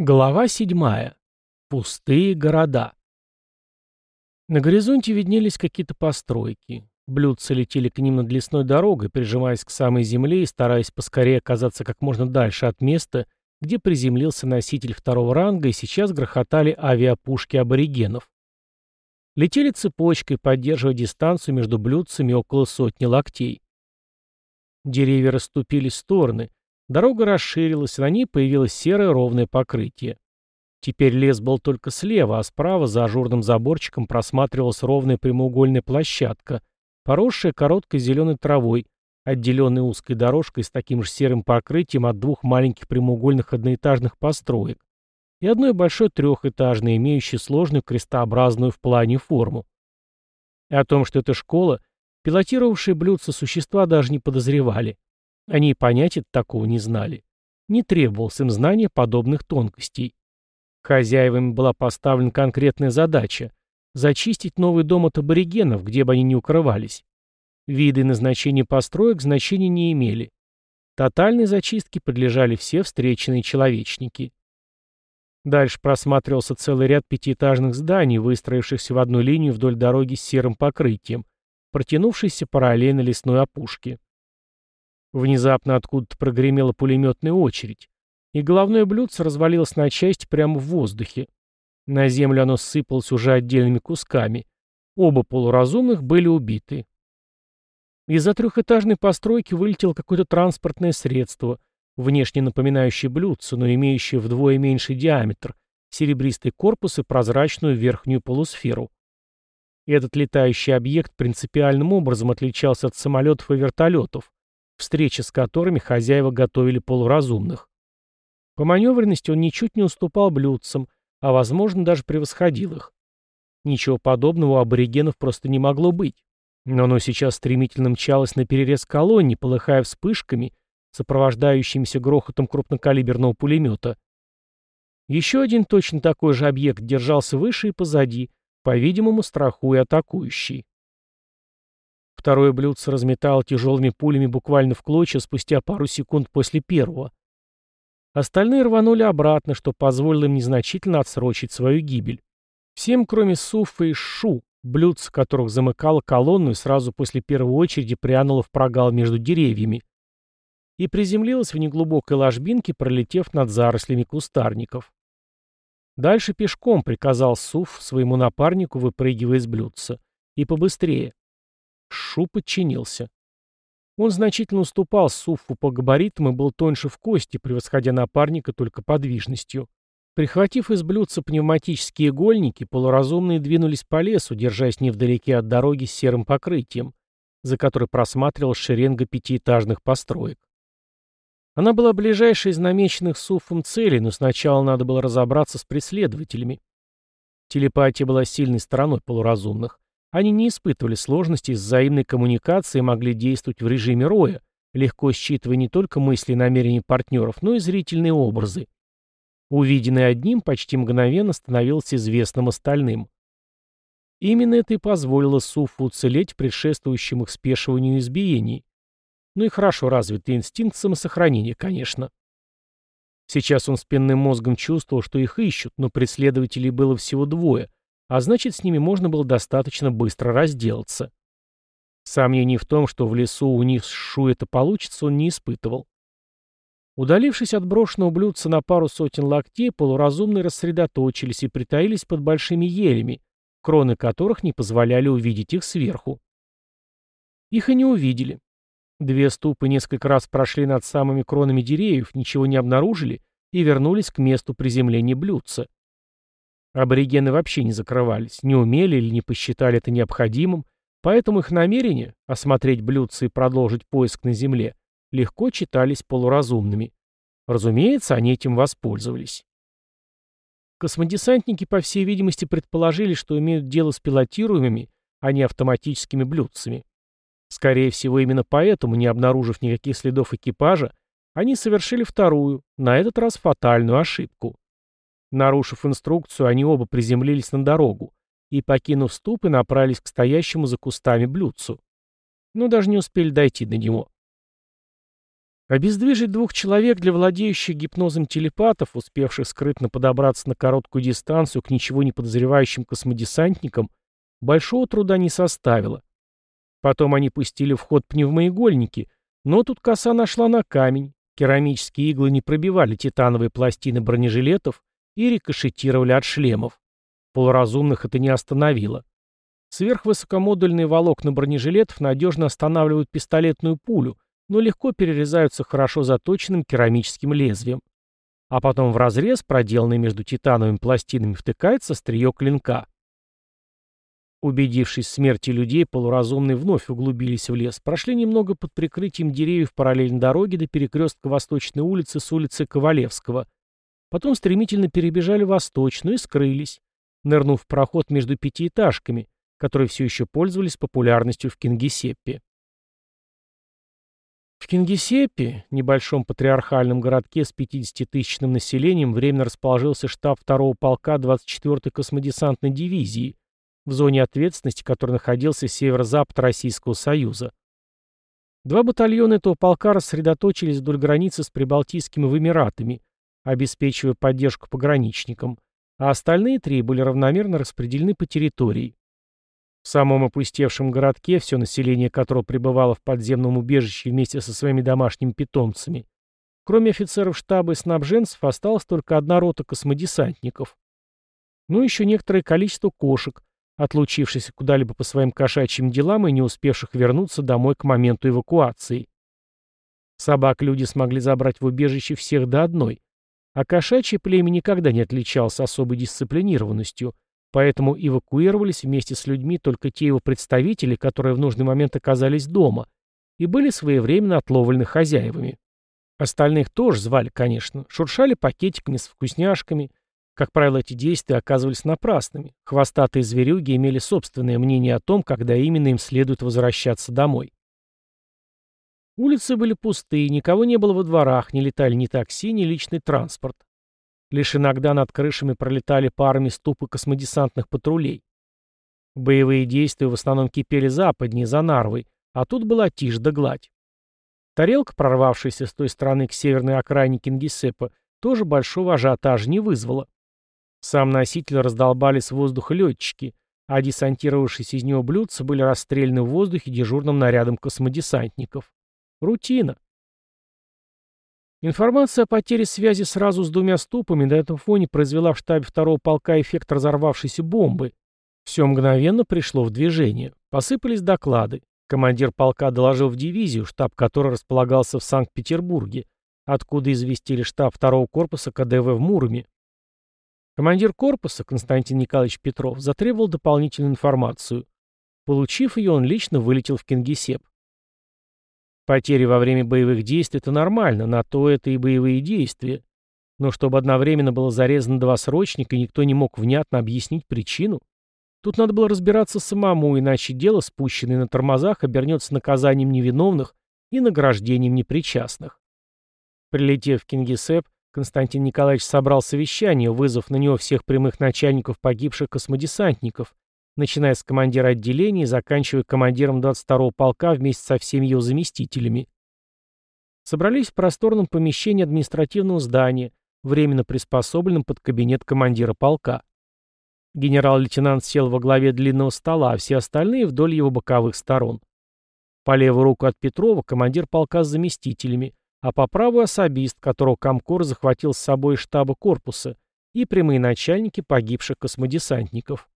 Глава седьмая. Пустые города. На горизонте виднелись какие-то постройки. Блюдца летели к ним над лесной дорогой, прижимаясь к самой земле и стараясь поскорее оказаться как можно дальше от места, где приземлился носитель второго ранга, и сейчас грохотали авиапушки аборигенов. Летели цепочкой, поддерживая дистанцию между блюдцами около сотни локтей. Деревья расступились стороны, Дорога расширилась, на ней появилось серое ровное покрытие. Теперь лес был только слева, а справа за ажурным заборчиком просматривалась ровная прямоугольная площадка, поросшая короткой зеленой травой, отделенной узкой дорожкой с таким же серым покрытием от двух маленьких прямоугольных одноэтажных построек и одной большой трехэтажной, имеющей сложную крестообразную в плане форму. И о том, что это школа, пилотировавшие блюдца существа даже не подозревали. Они и понятия такого не знали. Не требовалось им знания подобных тонкостей. Хозяевам была поставлена конкретная задача – зачистить новый дом от аборигенов, где бы они ни укрывались. Виды и назначения построек значения не имели. Тотальной зачистке подлежали все встреченные человечники. Дальше просматривался целый ряд пятиэтажных зданий, выстроившихся в одну линию вдоль дороги с серым покрытием, протянувшейся параллельно лесной опушке. Внезапно откуда-то прогремела пулеметная очередь, и головное блюдце развалилось на части прямо в воздухе. На землю оно сыпалось уже отдельными кусками. Оба полуразумных были убиты. Из-за трехэтажной постройки вылетело какое-то транспортное средство, внешне напоминающее блюдце, но имеющее вдвое меньший диаметр, серебристый корпус и прозрачную верхнюю полусферу. Этот летающий объект принципиальным образом отличался от самолетов и вертолетов, встречи с которыми хозяева готовили полуразумных. По маневренности он ничуть не уступал блюдцам, а, возможно, даже превосходил их. Ничего подобного у аборигенов просто не могло быть. Но оно сейчас стремительно мчалось на перерез колонне, полыхая вспышками, сопровождающимися грохотом крупнокалиберного пулемета. Еще один точно такой же объект держался выше и позади, по-видимому, страхуя атакующий. Второе блюдце разметало тяжелыми пулями буквально в клочья спустя пару секунд после первого. Остальные рванули обратно, что позволило им незначительно отсрочить свою гибель. Всем, кроме Суфа и Шу, блюдце которых замыкало колонну и сразу после первой очереди прянуло в прогал между деревьями и приземлилось в неглубокой ложбинке, пролетев над зарослями кустарников. Дальше пешком приказал Суф своему напарнику, выпрыгивая из блюдца. И побыстрее. Шу подчинился. Он значительно уступал Суффу по габаритам и был тоньше в кости, превосходя напарника только подвижностью. Прихватив из блюдца пневматические игольники, полуразумные двинулись по лесу, держась невдалеке от дороги с серым покрытием, за которой просматривалась шеренга пятиэтажных построек. Она была ближайшей из намеченных Суффом целей, но сначала надо было разобраться с преследователями. Телепатия была сильной стороной полуразумных. Они не испытывали сложностей с взаимной коммуникацией и могли действовать в режиме роя, легко считывая не только мысли и намерения партнеров, но и зрительные образы. Увиденное одним почти мгновенно становилось известным остальным. Именно это и позволило Суфу уцелеть в предшествующем их спешиванию избиений. Ну и хорошо развитый инстинкт самосохранения, конечно. Сейчас он спинным мозгом чувствовал, что их ищут, но преследователей было всего двое, а значит, с ними можно было достаточно быстро разделаться. Сомнений в том, что в лесу у них с Шу это получится, он не испытывал. Удалившись от брошенного блюдца на пару сотен локтей, полуразумные рассредоточились и притаились под большими елями, кроны которых не позволяли увидеть их сверху. Их и не увидели. Две ступы несколько раз прошли над самыми кронами деревьев, ничего не обнаружили и вернулись к месту приземления блюдца. Аборигены вообще не закрывались, не умели или не посчитали это необходимым, поэтому их намерения — осмотреть блюдце и продолжить поиск на земле — легко читались полуразумными. Разумеется, они этим воспользовались. Космодесантники, по всей видимости, предположили, что имеют дело с пилотируемыми, а не автоматическими блюдцами. Скорее всего, именно поэтому, не обнаружив никаких следов экипажа, они совершили вторую, на этот раз фатальную ошибку. Нарушив инструкцию, они оба приземлились на дорогу и, покинув ступы, направились к стоящему за кустами блюдцу. Но даже не успели дойти до него. Обездвижить двух человек для владеющих гипнозом телепатов, успевших скрытно подобраться на короткую дистанцию к ничего не подозревающим космодесантникам, большого труда не составило. Потом они пустили в ход пневмоигольники, но тут коса нашла на камень, керамические иглы не пробивали титановые пластины бронежилетов и рикошетировали от шлемов. Полуразумных это не остановило. Сверхвысокомодульные волокна бронежилетов надежно останавливают пистолетную пулю, но легко перерезаются хорошо заточенным керамическим лезвием. А потом в разрез, проделанный между титановыми пластинами, втыкается острие клинка. Убедившись в смерти людей, полуразумные вновь углубились в лес, прошли немного под прикрытием деревьев параллельно дороге до перекрестка Восточной улицы с улицы Ковалевского. Потом стремительно перебежали Восточную и скрылись, нырнув в проход между пятиэтажками, которые все еще пользовались популярностью в Кингисеппе. В Кингисеппе, небольшом патриархальном городке с 50-тысячным населением, временно расположился штаб 2-го полка 24-й космодесантной дивизии, в зоне ответственности который находился северо-запад Российского Союза. Два батальона этого полка рассредоточились вдоль границы с Прибалтийскими Эмиратами, обеспечивая поддержку пограничникам, а остальные три были равномерно распределены по территории. В самом опустевшем городке, все население которого пребывало в подземном убежище вместе со своими домашними питомцами, кроме офицеров штаба и снабженцев, осталась только одна рота космодесантников. Ну еще некоторое количество кошек, отлучившихся куда-либо по своим кошачьим делам и не успевших вернуться домой к моменту эвакуации. Собак люди смогли забрать в убежище всех до одной, а кошачье племя никогда не отличалось особой дисциплинированностью – Поэтому эвакуировались вместе с людьми только те его представители, которые в нужный момент оказались дома и были своевременно отловлены хозяевами. Остальных тоже звали, конечно, шуршали пакетиками с вкусняшками. Как правило, эти действия оказывались напрасными. Хвостатые зверюги имели собственное мнение о том, когда именно им следует возвращаться домой. Улицы были пустые, никого не было во дворах, не летали ни такси, ни личный транспорт. Лишь иногда над крышами пролетали парами ступы космодесантных патрулей. Боевые действия в основном кипели западнее, за Нарвой, а тут была тишь да гладь. Тарелка, прорвавшаяся с той стороны к северной окраине Кингисеппа, тоже большого ажиотажа не вызвала. Сам носитель раздолбали с воздуха летчики, а десантировавшиеся из него блюдца были расстреляны в воздухе дежурным нарядом космодесантников. Рутина. Информация о потере связи сразу с двумя ступами на этом фоне произвела в штабе второго полка эффект разорвавшейся бомбы. Все мгновенно пришло в движение. Посыпались доклады. Командир полка доложил в дивизию, штаб которой располагался в Санкт-Петербурге, откуда известили штаб второго корпуса КДВ в Муроме. Командир корпуса, Константин Николаевич Петров, затребовал дополнительную информацию. Получив ее, он лично вылетел в Кингисепп. Потери во время боевых действий – это нормально, на то это и боевые действия. Но чтобы одновременно было зарезано два срочника, и никто не мог внятно объяснить причину, тут надо было разбираться самому, иначе дело, спущенное на тормозах, обернется наказанием невиновных и награждением непричастных. Прилетев в Кингисепп, Константин Николаевич собрал совещание, вызвав на него всех прямых начальников погибших космодесантников начиная с командира отделения и заканчивая командиром 22-го полка вместе со всеми его заместителями. Собрались в просторном помещении административного здания, временно приспособленном под кабинет командира полка. Генерал-лейтенант сел во главе длинного стола, а все остальные вдоль его боковых сторон. По левую руку от Петрова командир полка с заместителями, а по правую особист, которого Комкор захватил с собой штаба корпуса, и прямые начальники погибших космодесантников.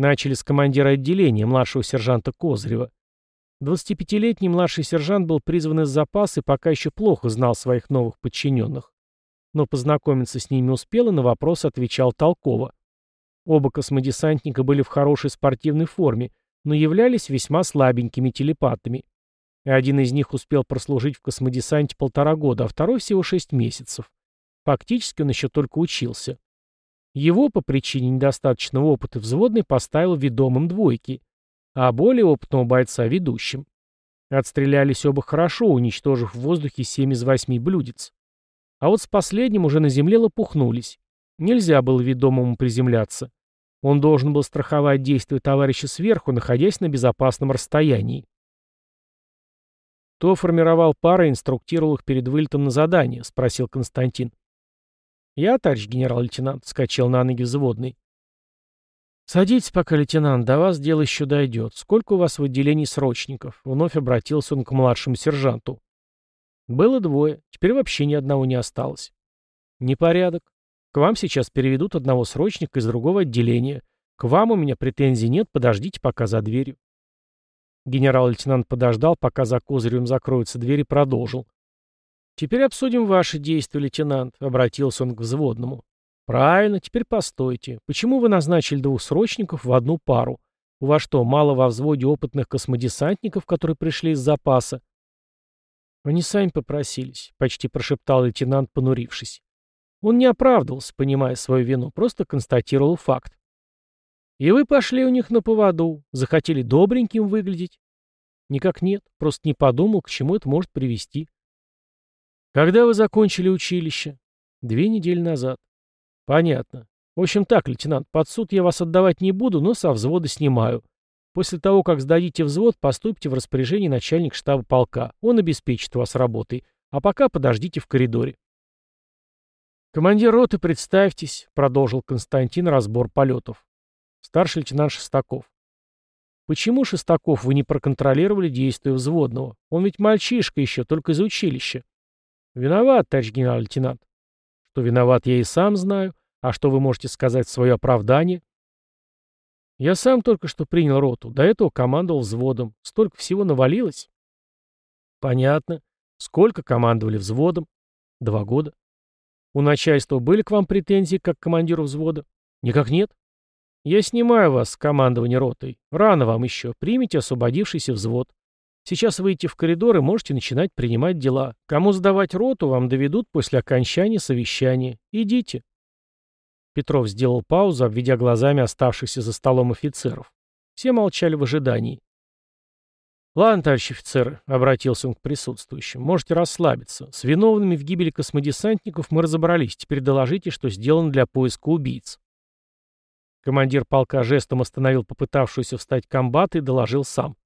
Начали с командира отделения, младшего сержанта Козырева. 25-летний младший сержант был призван из запаса и пока еще плохо знал своих новых подчиненных. Но познакомиться с ними успел и на вопрос отвечал толково. Оба космодесантника были в хорошей спортивной форме, но являлись весьма слабенькими телепатами. Один из них успел прослужить в космодесанте полтора года, а второй всего шесть месяцев. Фактически он еще только учился. Его по причине недостаточного опыта взводный поставил ведомым двойки, а более опытного бойца ведущим. Отстрелялись оба хорошо, уничтожив в воздухе 7 из 8 блюдец. А вот с последним уже на земле лопухнулись. Нельзя было ведомому приземляться. Он должен был страховать действия товарища сверху, находясь на безопасном расстоянии. Кто формировал пары и инструктировал их перед вылетом на задание? Спросил Константин. Я, товарищ генерал-лейтенант, скачал на ноги взводный. «Садитесь пока, лейтенант, до вас дело еще дойдет. Сколько у вас в отделении срочников?» Вновь обратился он к младшему сержанту. «Было двое, теперь вообще ни одного не осталось». «Непорядок. К вам сейчас переведут одного срочника из другого отделения. К вам у меня претензий нет, подождите пока за дверью». Генерал-лейтенант подождал, пока за козырем закроются двери, продолжил. «Теперь обсудим ваши действия, лейтенант», — обратился он к взводному. «Правильно, теперь постойте. Почему вы назначили двух срочников в одну пару? У вас что, мало во взводе опытных космодесантников, которые пришли из запаса?» «Они сами попросились», — почти прошептал лейтенант, понурившись. Он не оправдывался, понимая свою вину, просто констатировал факт. «И вы пошли у них на поводу, захотели добреньким выглядеть?» «Никак нет, просто не подумал, к чему это может привести». «Когда вы закончили училище?» «Две недели назад». «Понятно. В общем так, лейтенант, под суд я вас отдавать не буду, но со взвода снимаю. После того, как сдадите взвод, поступите в распоряжение начальника штаба полка. Он обеспечит вас работой. А пока подождите в коридоре». «Командир роты, представьтесь», — продолжил Константин разбор полетов. Старший лейтенант Шестаков. «Почему, Шестаков, вы не проконтролировали действия взводного? Он ведь мальчишка еще, только из училища». «Виноват, товарищ генерал-лейтенант». «Что виноват, я и сам знаю. А что вы можете сказать в свое оправдание?» «Я сам только что принял роту. До этого командовал взводом. Столько всего навалилось». «Понятно. Сколько командовали взводом?» «Два года». «У начальства были к вам претензии как к командиру взвода?» «Никак нет». «Я снимаю вас с командования ротой. Рано вам еще. Примите освободившийся взвод. Сейчас выйти в коридор и можете начинать принимать дела. Кому сдавать роту, вам доведут после окончания совещания. Идите. Петров сделал паузу, обведя глазами оставшихся за столом офицеров. Все молчали в ожидании. «Ладно, товарищ офицеры», — обратился он к присутствующим, — «можете расслабиться. С виновными в гибели космодесантников мы разобрались. Теперь доложите, что сделано для поиска убийц». Командир полка жестом остановил попытавшуюся встать комбата и доложил сам.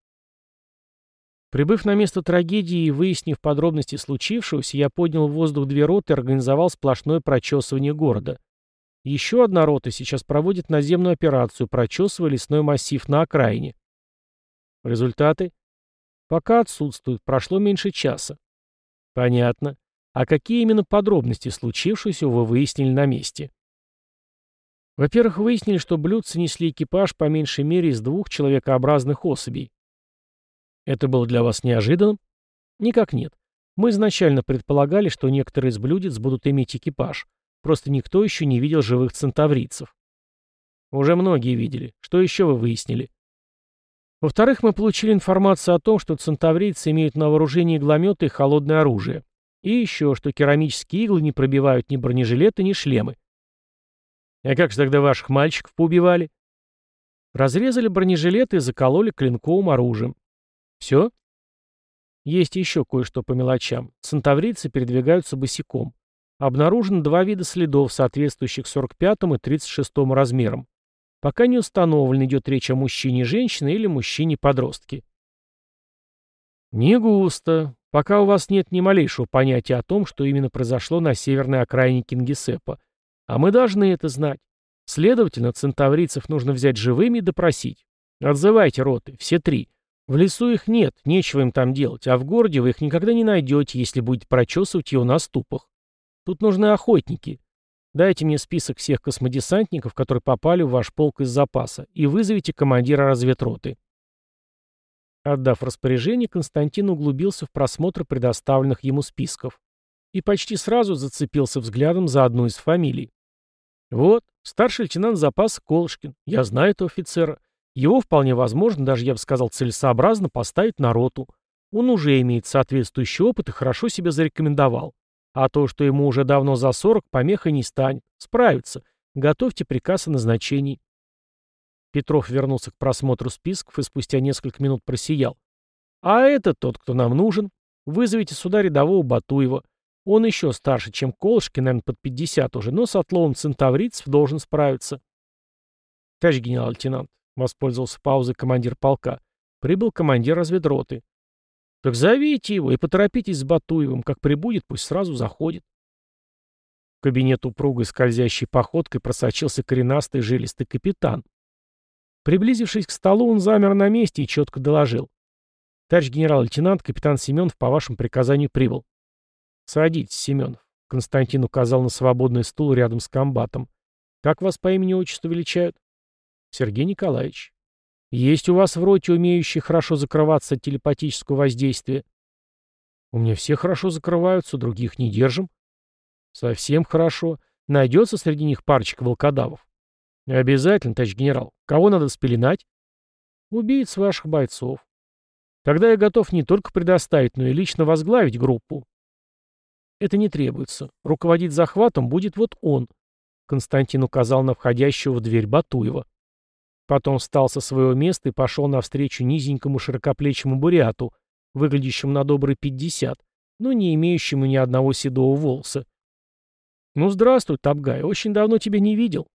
Прибыв на место трагедии и выяснив подробности случившегося, я поднял в воздух две роты и организовал сплошное прочесывание города. Еще одна рота сейчас проводит наземную операцию, прочесывая лесной массив на окраине. Результаты? Пока отсутствуют, прошло меньше часа. Понятно. А какие именно подробности случившегося вы выяснили на месте? Во-первых, выяснили, что блюдцы несли экипаж по меньшей мере из двух человекообразных особей. Это было для вас неожиданным? Никак нет. Мы изначально предполагали, что некоторые из блюдец будут иметь экипаж. Просто никто еще не видел живых центаврийцев. Уже многие видели. Что еще вы выяснили? Во-вторых, мы получили информацию о том, что центаврийцы имеют на вооружении иглометы и холодное оружие. И еще, что керамические иглы не пробивают ни бронежилеты, ни шлемы. А как же тогда ваших мальчиков поубивали? Разрезали бронежилеты и закололи клинковым оружием. Все? Есть еще кое-что по мелочам. Центаврийцы передвигаются босиком. Обнаружено два вида следов, соответствующих 45 и 36 размерам. Пока не установлено, идет речь о мужчине и женщине или мужчине-подростке. Не густо. Пока у вас нет ни малейшего понятия о том, что именно произошло на северной окраине Кингисеппа. А мы должны это знать. Следовательно, центаврийцев нужно взять живыми и допросить. Отзывайте роты, все три. В лесу их нет, нечего им там делать, а в городе вы их никогда не найдете, если будете прочесывать его на ступах. Тут нужны охотники. Дайте мне список всех космодесантников, которые попали в ваш полк из запаса, и вызовите командира разведроты. Отдав распоряжение, Константин углубился в просмотр предоставленных ему списков и почти сразу зацепился взглядом за одну из фамилий. Вот, старший лейтенант запаса Колышкин. Я знаю этого офицера. Его вполне возможно, даже я бы сказал целесообразно, поставить на роту. Он уже имеет соответствующий опыт и хорошо себя зарекомендовал. А то, что ему уже давно за 40, помехой не станет. Справится. Готовьте приказ о назначении. Петров вернулся к просмотру списков и спустя несколько минут просиял. А это тот, кто нам нужен. Вызовите сюда рядового Батуева. Он еще старше, чем Колышкин, наверное, под 50 уже, но с отловом центаврицев должен справиться. Товарищ генерал-лейтенант, Воспользовался паузой командир полка. Прибыл командир разведроты. Так зовите его и поторопитесь с Батуевым. Как прибудет, пусть сразу заходит. В кабинет упругой скользящей походкой просочился коренастый жилистый капитан. Приблизившись к столу, он замер на месте и четко доложил. «Товарищ генерал-лейтенант, капитан Семенов по вашему приказанию прибыл». «Садитесь, Семенов», — Константин указал на свободный стул рядом с комбатом. «Как вас по имени-отчеству величают?» «Сергей Николаевич». «Есть у вас в роте умеющие хорошо закрываться от телепатического воздействия?» «У меня все хорошо закрываются, других не держим». «Совсем хорошо. Найдется среди них парочка волкодавов?» «Обязательно, товарищ генерал. Кого надо спеленать?» «Убийц ваших бойцов. Тогда я готов не только предоставить, но и лично возглавить группу». «Это не требуется. Руководить захватом будет вот он», — Константин указал на входящего в дверь Батуева. Потом встал со своего места и пошел навстречу низенькому широкоплечему буряту, выглядящему на добрый пятьдесят, но не имеющему ни одного седого волоса. «Ну, здравствуй, Табгай, очень давно тебя не видел».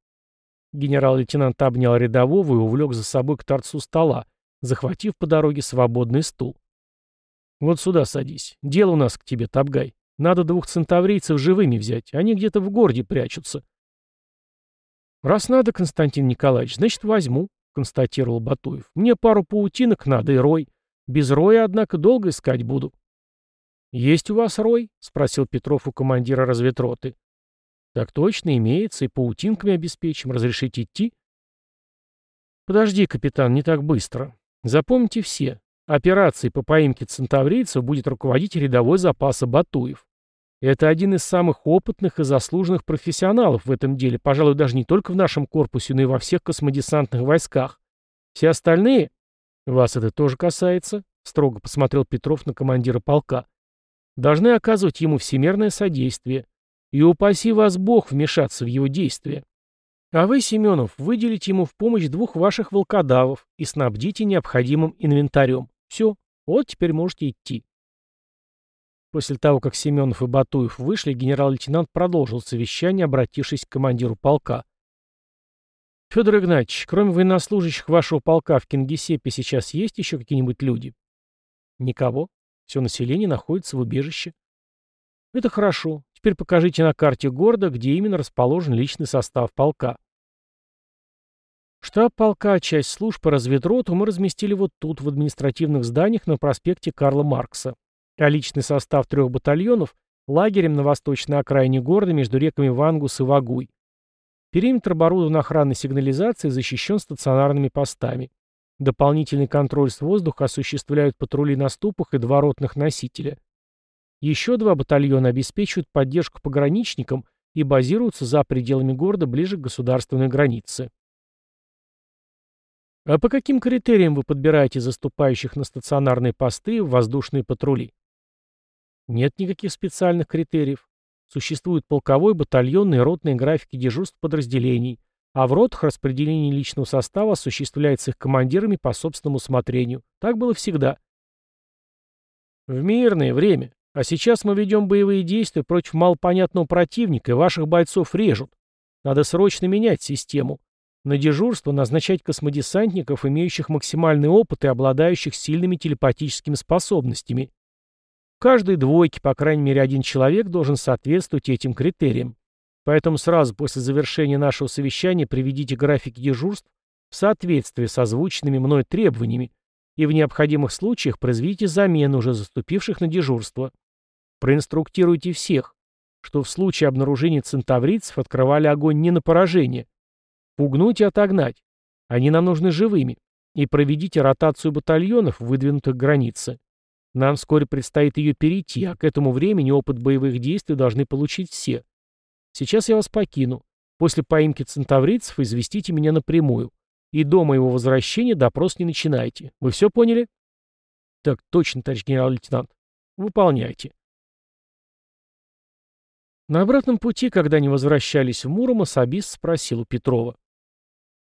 Генерал-лейтенант обнял рядового и увлек за собой к торцу стола, захватив по дороге свободный стул. «Вот сюда садись. Дело у нас к тебе, Табгай. Надо двух центаврийцев живыми взять. Они где-то в городе прячутся». «Раз надо, Константин Николаевич, значит, возьму», — констатировал Батуев. «Мне пару паутинок надо и рой. Без роя, однако, долго искать буду». «Есть у вас рой?» — спросил Петров у командира разведроты. «Так точно, имеется, и паутинками обеспечим. Разрешите идти?» «Подожди, капитан, не так быстро. Запомните все. Операцией по поимке центаврийцев будет руководить рядовой запаса Батуев. Это один из самых опытных и заслуженных профессионалов в этом деле, пожалуй, даже не только в нашем корпусе, но и во всех космодесантных войсках. Все остальные... Вас это тоже касается, строго посмотрел Петров на командира полка. Должны оказывать ему всемерное содействие. И упаси вас Бог вмешаться в его действия. А вы, Семенов, выделите ему в помощь двух ваших волкодавов и снабдите необходимым инвентарем. Все, вот теперь можете идти. После того, как Семенов и Батуев вышли, генерал-лейтенант продолжил совещание, обратившись к командиру полка. «Федор Игнатьевич, кроме военнослужащих вашего полка в Кингисеппе сейчас есть еще какие-нибудь люди?» «Никого. Все население находится в убежище». «Это хорошо. Теперь покажите на карте города, где именно расположен личный состав полка. Штаб полка, часть служб по разведроту мы разместили вот тут, в административных зданиях на проспекте Карла Маркса, личный состав трех батальонов – лагерем на восточной окраине города между реками Вангус и Вагуй. Периметр оборудован охранной сигнализацией защищен стационарными постами. Дополнительный контроль с воздуха осуществляют патрули на ступах и два ротных носителя. Еще два батальона обеспечивают поддержку пограничникам и базируются за пределами города ближе к государственной границе. А по каким критериям вы подбираете заступающих на стационарные посты в воздушные патрули? Нет никаких специальных критериев. Существуют полковой, батальонный и ротные графики дежурств подразделений, а в ротах распределение личного состава осуществляется их командирами по собственному усмотрению. Так было всегда. В мирное время а сейчас мы ведем боевые действия против малопонятного противника, и ваших бойцов режут. Надо срочно менять систему. На дежурство назначать космодесантников, имеющих максимальный опыт и обладающих сильными телепатическими способностями. Каждой двойке, по крайней мере, один человек должен соответствовать этим критериям. Поэтому сразу после завершения нашего совещания приведите графики дежурств в соответствии с озвученными мной требованиями и в необходимых случаях произведите замену уже заступивших на дежурство. Проинструктируйте всех, что в случае обнаружения центаврийцев открывали огонь не на поражение. Пугнуть и отогнать. Они нам нужны живыми. И проведите ротацию батальонов, выдвинутых к границе. Нам вскоре предстоит ее перейти, а к этому времени опыт боевых действий должны получить все. Сейчас я вас покину. После поимки центаврийцев известите меня напрямую. И до моего возвращения допрос не начинайте. Вы все поняли? Так точно, товарищ генерал-лейтенант. Выполняйте. На обратном пути, когда они возвращались в Муромос, Абис спросил у Петрова.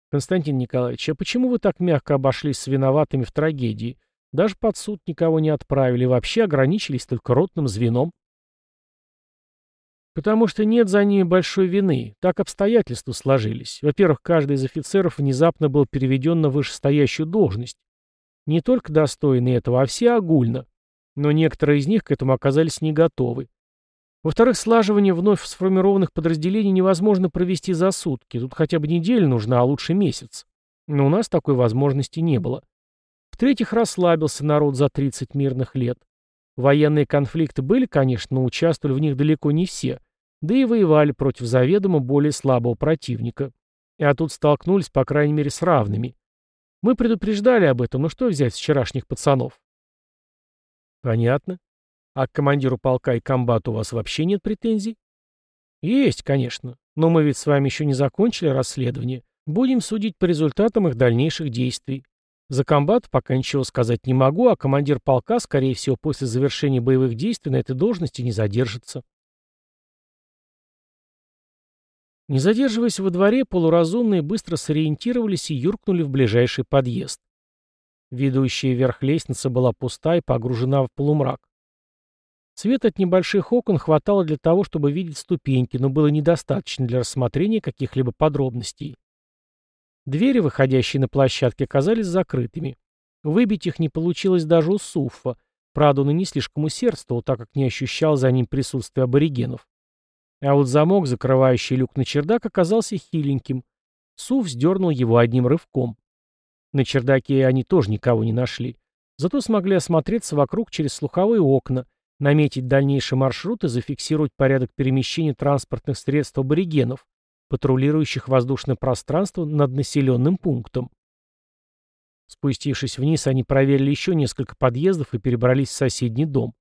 «Константин Николаевич, а почему вы так мягко обошлись с виноватыми в трагедии? Даже под суд никого не отправили, вообще ограничились только ротным звеном?» «Потому что нет за ними большой вины. Так обстоятельства сложились. Во-первых, каждый из офицеров внезапно был переведен на вышестоящую должность. Не только достойный этого, а все огульно. но некоторые из них к этому оказались не готовы. Во-вторых, слаживание вновь сформированных подразделений невозможно провести за сутки, тут хотя бы неделя нужна, а лучше месяц. Но у нас такой возможности не было. В-третьих, расслабился народ за 30 мирных лет. Военные конфликты были, конечно, но участвовали в них далеко не все, да и воевали против заведомо более слабого противника. А тут столкнулись, по крайней мере, с равными. Мы предупреждали об этом, но что взять с вчерашних пацанов? Понятно. А к командиру полка и комбату у вас вообще нет претензий? Есть, конечно. Но мы ведь с вами еще не закончили расследование. Будем судить по результатам их дальнейших действий. За комбат пока ничего сказать не могу, а командир полка, скорее всего, после завершения боевых действий на этой должности не задержится. Не задерживаясь во дворе, полуразумные быстро сориентировались и юркнули в ближайший подъезд. Ведущая вверх лестница была пуста и погружена в полумрак. Свет от небольших окон хватало для того, чтобы видеть ступеньки, но было недостаточно для рассмотрения каких-либо подробностей. Двери, выходящие на площадке, оказались закрытыми. Выбить их не получилось даже у Суффа, правда он и не слишком усердствовал, так как не ощущал за ним присутствия аборигенов. А вот замок, закрывающий люк на чердак, оказался хиленьким. Суф сдернул его одним рывком. На чердаке они тоже никого не нашли. Зато смогли осмотреться вокруг через слуховые окна, наметить дальнейший маршрут и зафиксировать порядок перемещения транспортных средств аборигенов, патрулирующих воздушное пространство над населенным пунктом. Спустившись вниз, они проверили еще несколько подъездов и перебрались в соседний дом.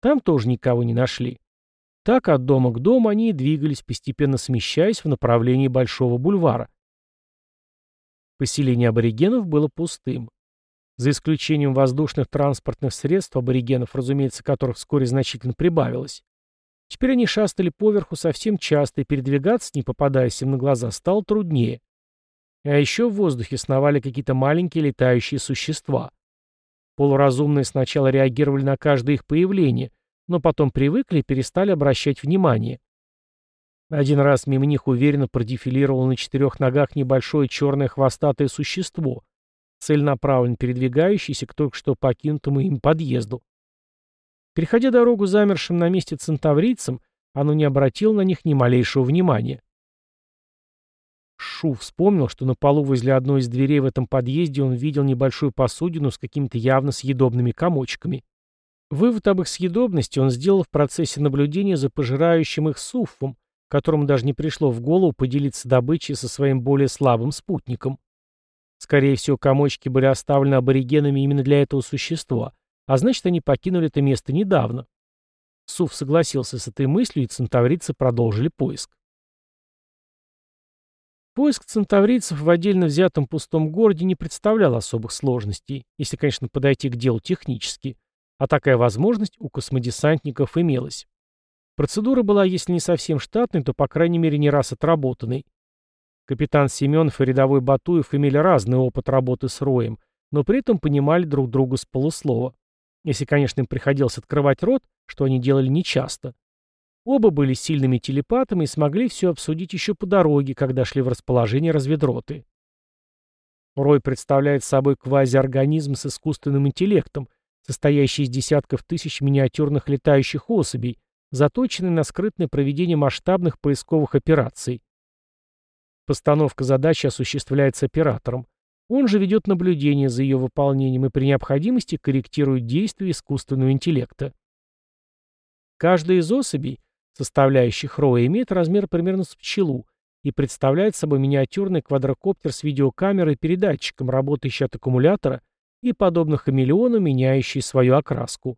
Там тоже никого не нашли. Так от дома к дому они и двигались, постепенно смещаясь в направлении Большого бульвара. Поселение аборигенов было пустым. За исключением воздушных транспортных средств, аборигенов, разумеется, которых вскоре значительно прибавилось. Теперь они шастали поверху совсем часто, и передвигаться, не попадаясь им на глаза, стало труднее. А еще в воздухе сновали какие-то маленькие летающие существа. Полуразумные сначала реагировали на каждое их появление, но потом привыкли и перестали обращать внимание. Один раз мимо них уверенно продефилировало на четырех ногах небольшое черное хвостатое существо, целенаправленно передвигающееся к только что покинутому им подъезду. Переходя дорогу замершим на месте центаврийцам, оно не обратило на них ни малейшего внимания. Шу вспомнил, что на полу возле одной из дверей в этом подъезде он видел небольшую посудину с какими-то явно съедобными комочками. Вывод об их съедобности он сделал в процессе наблюдения за пожирающим их суффом, которому даже не пришло в голову поделиться добычей со своим более слабым спутником. Скорее всего, комочки были оставлены аборигенами именно для этого существа, а значит, они покинули это место недавно. Суф согласился с этой мыслью, и центаврицы продолжили поиск. Поиск центаврийцев в отдельно взятом пустом городе не представлял особых сложностей, если, конечно, подойти к делу технически, а такая возможность у космодесантников имелась. Процедура была, если не совсем штатной, то, по крайней мере, не раз отработанной. Капитан Семенов и рядовой Батуев имели разный опыт работы с роем, но при этом понимали друг друга с полуслова. Если, конечно, им приходилось открывать рот, что они делали нечасто. Оба были сильными телепатами и смогли все обсудить еще по дороге, когда шли в расположение разведроты. Рой представляет собой квазиорганизм с искусственным интеллектом, состоящий из десятков тысяч миниатюрных летающих особей, заточенный на скрытное проведение масштабных поисковых операций. Постановка задачи осуществляется оператором. Он же ведет наблюдение за ее выполнением и при необходимости корректирует действия искусственного интеллекта. Каждая из особей, составляющих роя, имеет размер примерно с пчелу и представляет собой миниатюрный квадрокоптер с видеокамерой и передатчиком, работающий от аккумулятора и, подобно хамелеону, меняющий свою окраску.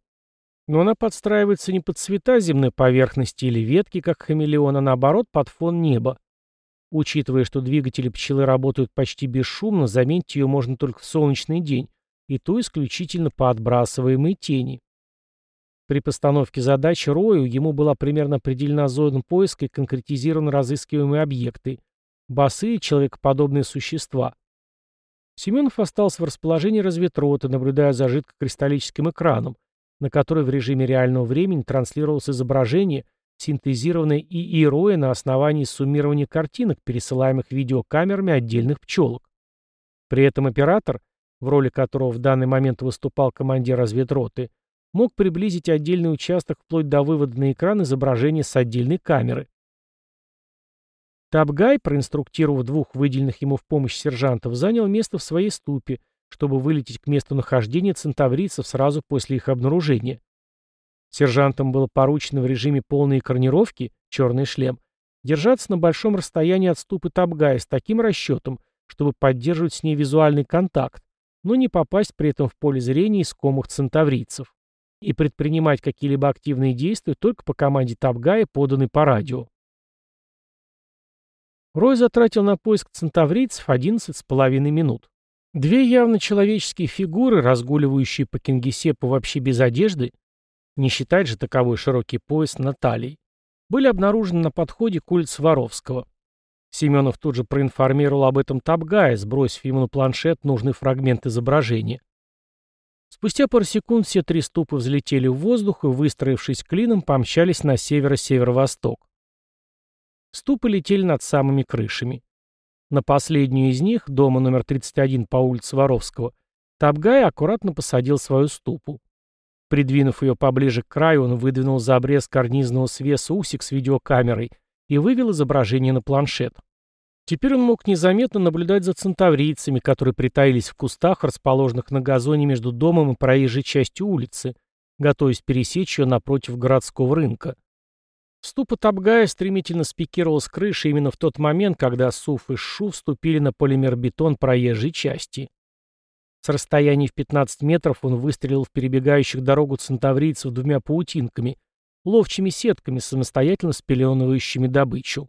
Но она подстраивается не под цвета земной поверхности или ветки, как хамелеон, а наоборот под фон неба. Учитывая, что двигатели пчелы работают почти бесшумно, заметить ее можно только в солнечный день, и то исключительно по отбрасываемой тени. При постановке задачи Рою ему была примерно определена зона поиска и конкретизированы разыскиваемые объекты – босые человекоподобные существа. Семенов остался в расположении разведроты, наблюдая за жидкокристаллическим экраном, на который в режиме реального времени транслировалось изображение, синтезированное ИИ Роя на основании суммирования картинок, пересылаемых видеокамерами отдельных пчелок. При этом оператор, в роли которого в данный момент выступал командир разведроты, мог приблизить отдельный участок вплоть до вывода на экран изображения с отдельной камеры. Табгай, проинструктировав двух выделенных ему в помощь сержантов, занял место в своей ступе, чтобы вылететь к месту нахождения центаврийцев сразу после их обнаружения. Сержантам было поручено в режиме полной экранировки, черный шлем, держаться на большом расстоянии от ступы Табгая с таким расчетом, чтобы поддерживать с ней визуальный контакт, но не попасть при этом в поле зрения искомых центаврийцев и предпринимать какие-либо активные действия только по команде Табгая, поданной по радио. Рой затратил на поиск центаврийцев 11 с половиной минут. Две явно человеческие фигуры, разгуливающие по Кингисеппу вообще без одежды, не считать же таковой широкий пояс на талии, были обнаружены на подходе к улице Воровского. Семенов тут же проинформировал об этом Табгая, сбросив ему на планшет нужный фрагмент изображения. Спустя пару секунд все три ступы взлетели в воздух и, выстроившись клином, помчались на северо-северо-восток. Ступы летели над самыми крышами. На последнюю из них, дома номер 31 по улице Воровского, Табгай аккуратно посадил свою ступу. Придвинув ее поближе к краю, он выдвинул за обрез карнизного свеса усик с видеокамерой и вывел изображение на планшет. Теперь он мог незаметно наблюдать за центаврийцами, которые притаились в кустах, расположенных на газоне между домом и проезжей частью улицы, готовясь пересечь ее напротив городского рынка. Ступа Табгая стремительно спикировал с крыши именно в тот момент, когда Суф и Шу вступили на полимербетон проезжей части. С расстояния в 15 метров он выстрелил в перебегающих дорогу центаврийцев двумя паутинками, ловчими сетками, самостоятельно спеленывающими добычу.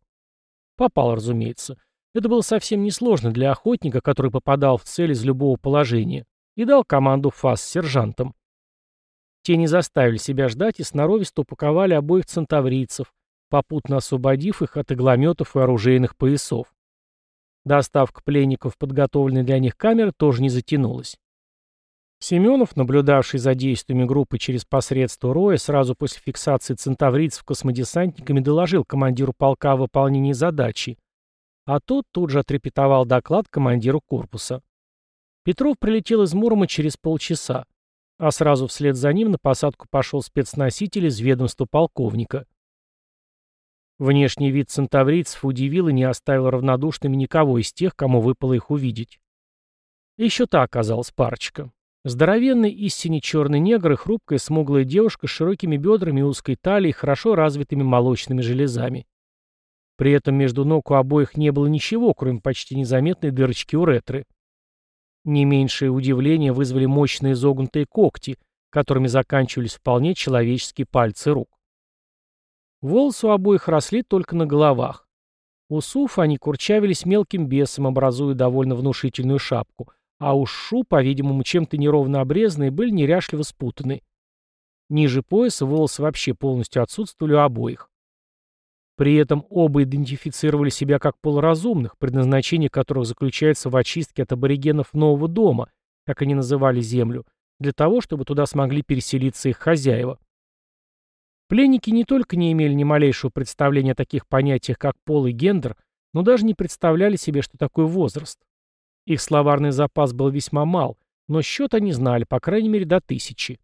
Попал, разумеется. Это было совсем несложно для охотника, который попадал в цель из любого положения, и дал команду фас сержантам. Те не заставили себя ждать и сноровисто упаковали обоих центаврийцев, попутно освободив их от иглометов и оружейных поясов. Доставка пленников, подготовленной для них камеры, тоже не затянулась. Семенов, наблюдавший за действиями группы через посредство Роя, сразу после фиксации центаврийцев космодесантниками доложил командиру полка о выполнении задачи, а тот тут же отрепетовал доклад командиру корпуса. Петров прилетел из Мурома через полчаса а сразу вслед за ним на посадку пошел спецноситель из ведомства полковника. Внешний вид центаврийцев удивил и не оставил равнодушными никого из тех, кому выпало их увидеть. Еще та оказалась парочка. Здоровенный и сине-черный негр и хрупкая смуглая девушка с широкими бедрами и узкой талией, хорошо развитыми молочными железами. При этом между ног у обоих не было ничего, кроме почти незаметной дырочки уретры. Не меньшее удивление вызвали мощные изогнутые когти, которыми заканчивались вполне человеческие пальцы рук. Волосы у обоих росли только на головах. У Суфа они курчавились мелким бесом, образуя довольно внушительную шапку, а у Шу, по-видимому, чем-то неровно обрезанные, были неряшливо спутаны. Ниже пояса волосы вообще полностью отсутствовали у обоих. При этом оба идентифицировали себя как полуразумных, предназначение которых заключается в очистке от аборигенов нового дома, как они называли землю, для того, чтобы туда смогли переселиться их хозяева. Пленники не только не имели ни малейшего представления о таких понятиях, как пол и гендер, но даже не представляли себе, что такое возраст. Их словарный запас был весьма мал, но счет они знали, по крайней мере, до тысячи.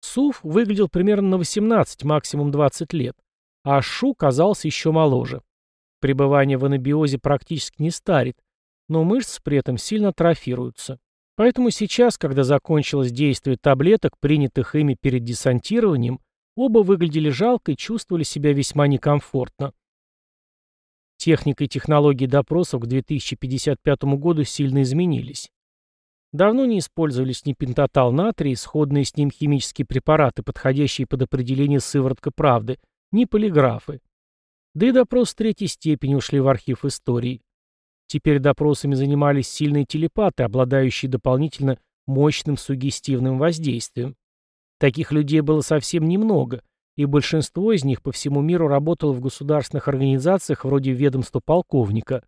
Суф выглядел примерно на 18, максимум 20 лет а Шу казался еще моложе. Пребывание в анабиозе практически не старит, но мышцы при этом сильно атрофируются. Поэтому сейчас, когда закончилось действие таблеток, принятых ими перед десантированием, оба выглядели жалко и чувствовали себя весьма некомфортно. Техника и технологии допросов к 2055 году сильно изменились. Давно не использовались ни пентатал натрий, сходные с ним химические препараты, подходящие под определение сыворотка правды – ни полиграфы. Да и допрос третьей степени ушли в архив истории. Теперь допросами занимались сильные телепаты, обладающие дополнительно мощным сугестивным воздействием. Таких людей было совсем немного, и большинство из них по всему миру работало в государственных организациях вроде ведомства полковника.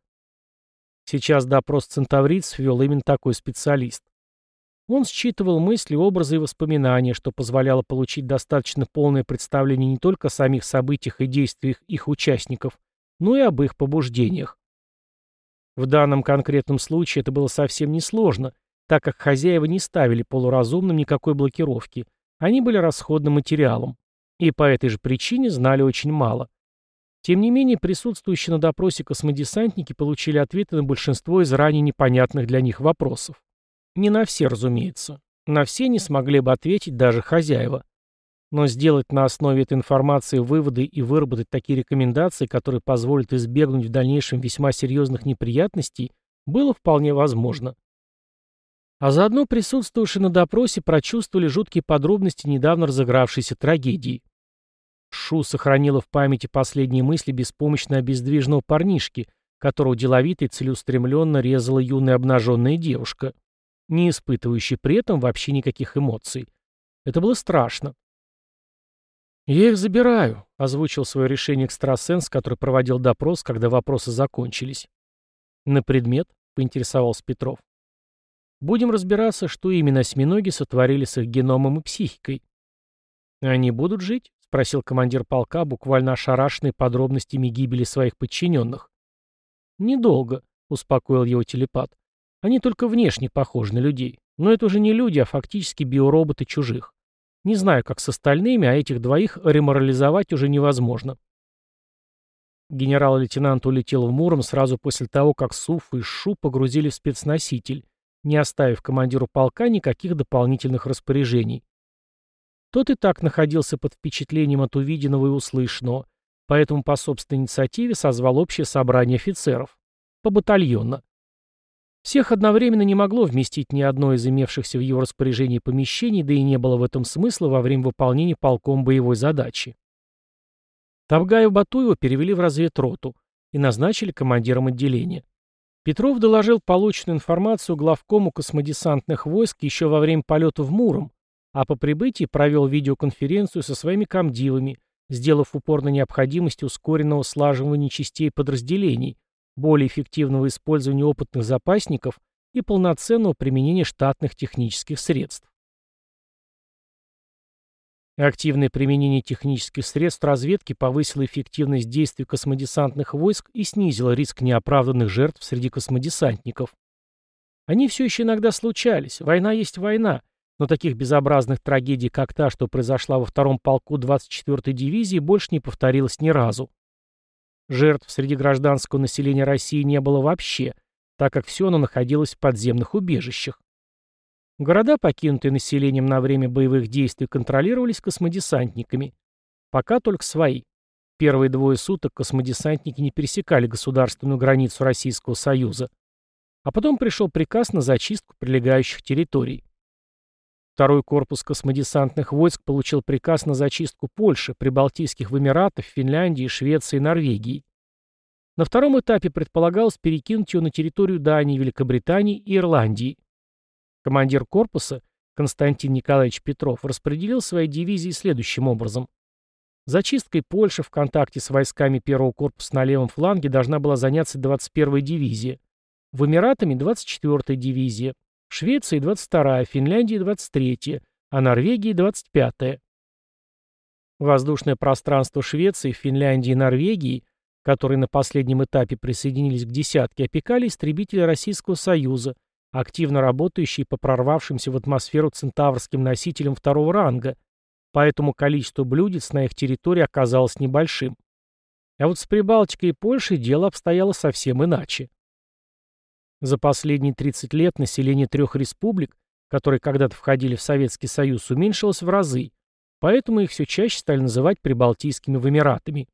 Сейчас допрос центаврийцев вел именно такой специалист. Он считывал мысли, образы и воспоминания, что позволяло получить достаточно полное представление не только о самих событиях и действиях их участников, но и об их побуждениях. В данном конкретном случае это было совсем несложно, так как хозяева не ставили полуразумным никакой блокировки, они были расходным материалом, и по этой же причине знали очень мало. Тем не менее, присутствующие на допросе космодесантники получили ответы на большинство из ранее непонятных для них вопросов. Не на все, разумеется. На все не смогли бы ответить даже хозяева. Но сделать на основе этой информации выводы и выработать такие рекомендации, которые позволят избегнуть в дальнейшем весьма серьезных неприятностей, было вполне возможно. А заодно присутствовавшие на допросе прочувствовали жуткие подробности недавно разыгравшейся трагедии. Шу сохранила в памяти последние мысли беспомощно обездвиженного парнишки, которого деловито и целеустремленно резала юная обнаженная девушка, не испытывающая при этом вообще никаких эмоций. Это было страшно. «Я их забираю», — озвучил свое решение экстрасенс, который проводил допрос, когда вопросы закончились. «На предмет?» — поинтересовался Петров. «Будем разбираться, что именно осьминоги сотворили с их геномом и психикой». «Они будут жить?» — спросил командир полка, буквально ошарашенный подробностями гибели своих подчиненных. «Недолго», — успокоил его телепат. «Они только внешне похожи на людей. Но это уже не люди, а фактически биороботы чужих. Не знаю, как с остальными, а этих двоих реморализовать уже невозможно». Генерал-лейтенант улетел в Муром сразу после того, как Суф и Шу погрузили в спецноситель, не оставив командиру полка никаких дополнительных распоряжений. Тот и так находился под впечатлением от увиденного и услышанного, поэтому по собственной инициативе созвал общее собрание офицеров. Побатальонно. Всех одновременно не могло вместить ни одно из имевшихся в его распоряжении помещений, да и не было в этом смысла во время выполнения полком боевой задачи. Тавгаев Батуева перевели в разведроту и назначили командиром отделения. Петров доложил полученную информацию главкому космодесантных войск еще во время полета в Муром, а по прибытии провел видеоконференцию со своими комдивами, сделав упор на необходимость ускоренного слаживания частей подразделений, более эффективного использования опытных запасников и полноценного применения штатных технических средств. Активное применение технических средств разведки повысило эффективность действий космодесантных войск и снизило риск неоправданных жертв среди космодесантников. Они все еще иногда случались, война есть война, но таких безобразных трагедий, как та, что произошла во втором полку 24-й дивизии, больше не повторилось ни разу. Жертв среди гражданского населения России не было вообще, так как все оно находилось в подземных убежищах. Города, покинутые населением на время боевых действий, контролировались космодесантниками. Пока только свои. Первые двое суток космодесантники не пересекали государственную границу Российского Союза. А потом пришел приказ на зачистку прилегающих территорий. Второй корпус космодесантных войск получил приказ на зачистку Польши, Прибалтийских Эмиратов, Финляндии, Швеции и Норвегии. На втором этапе предполагалось перекинуть ее на территорию Дании, Великобритании и Ирландии. Командир корпуса Константин Николаевич Петров распределил свои дивизии следующим образом. Зачисткой Польши в контакте с войсками первого корпуса на левом фланге должна была заняться 21-я дивизия, в Эмиратами 24-я дивизия, Швеции 22-я, Финляндии 23-я, а Норвегии 25-я. Воздушное пространство Швеции, Финляндии и Норвегии, которые на последнем этапе присоединились к десятке, опекали истребители Российского Союза, активно работающие по прорвавшимся в атмосферу центаврским носителям второго ранга, поэтому количество блюдец на их территории оказалось небольшим. А вот с Прибалтикой и Польшей дело обстояло совсем иначе. За последние 30 лет население трех республик, которые когда-то входили в Советский Союз, уменьшилось в разы, поэтому их все чаще стали называть Прибалтийскими Эмиратами.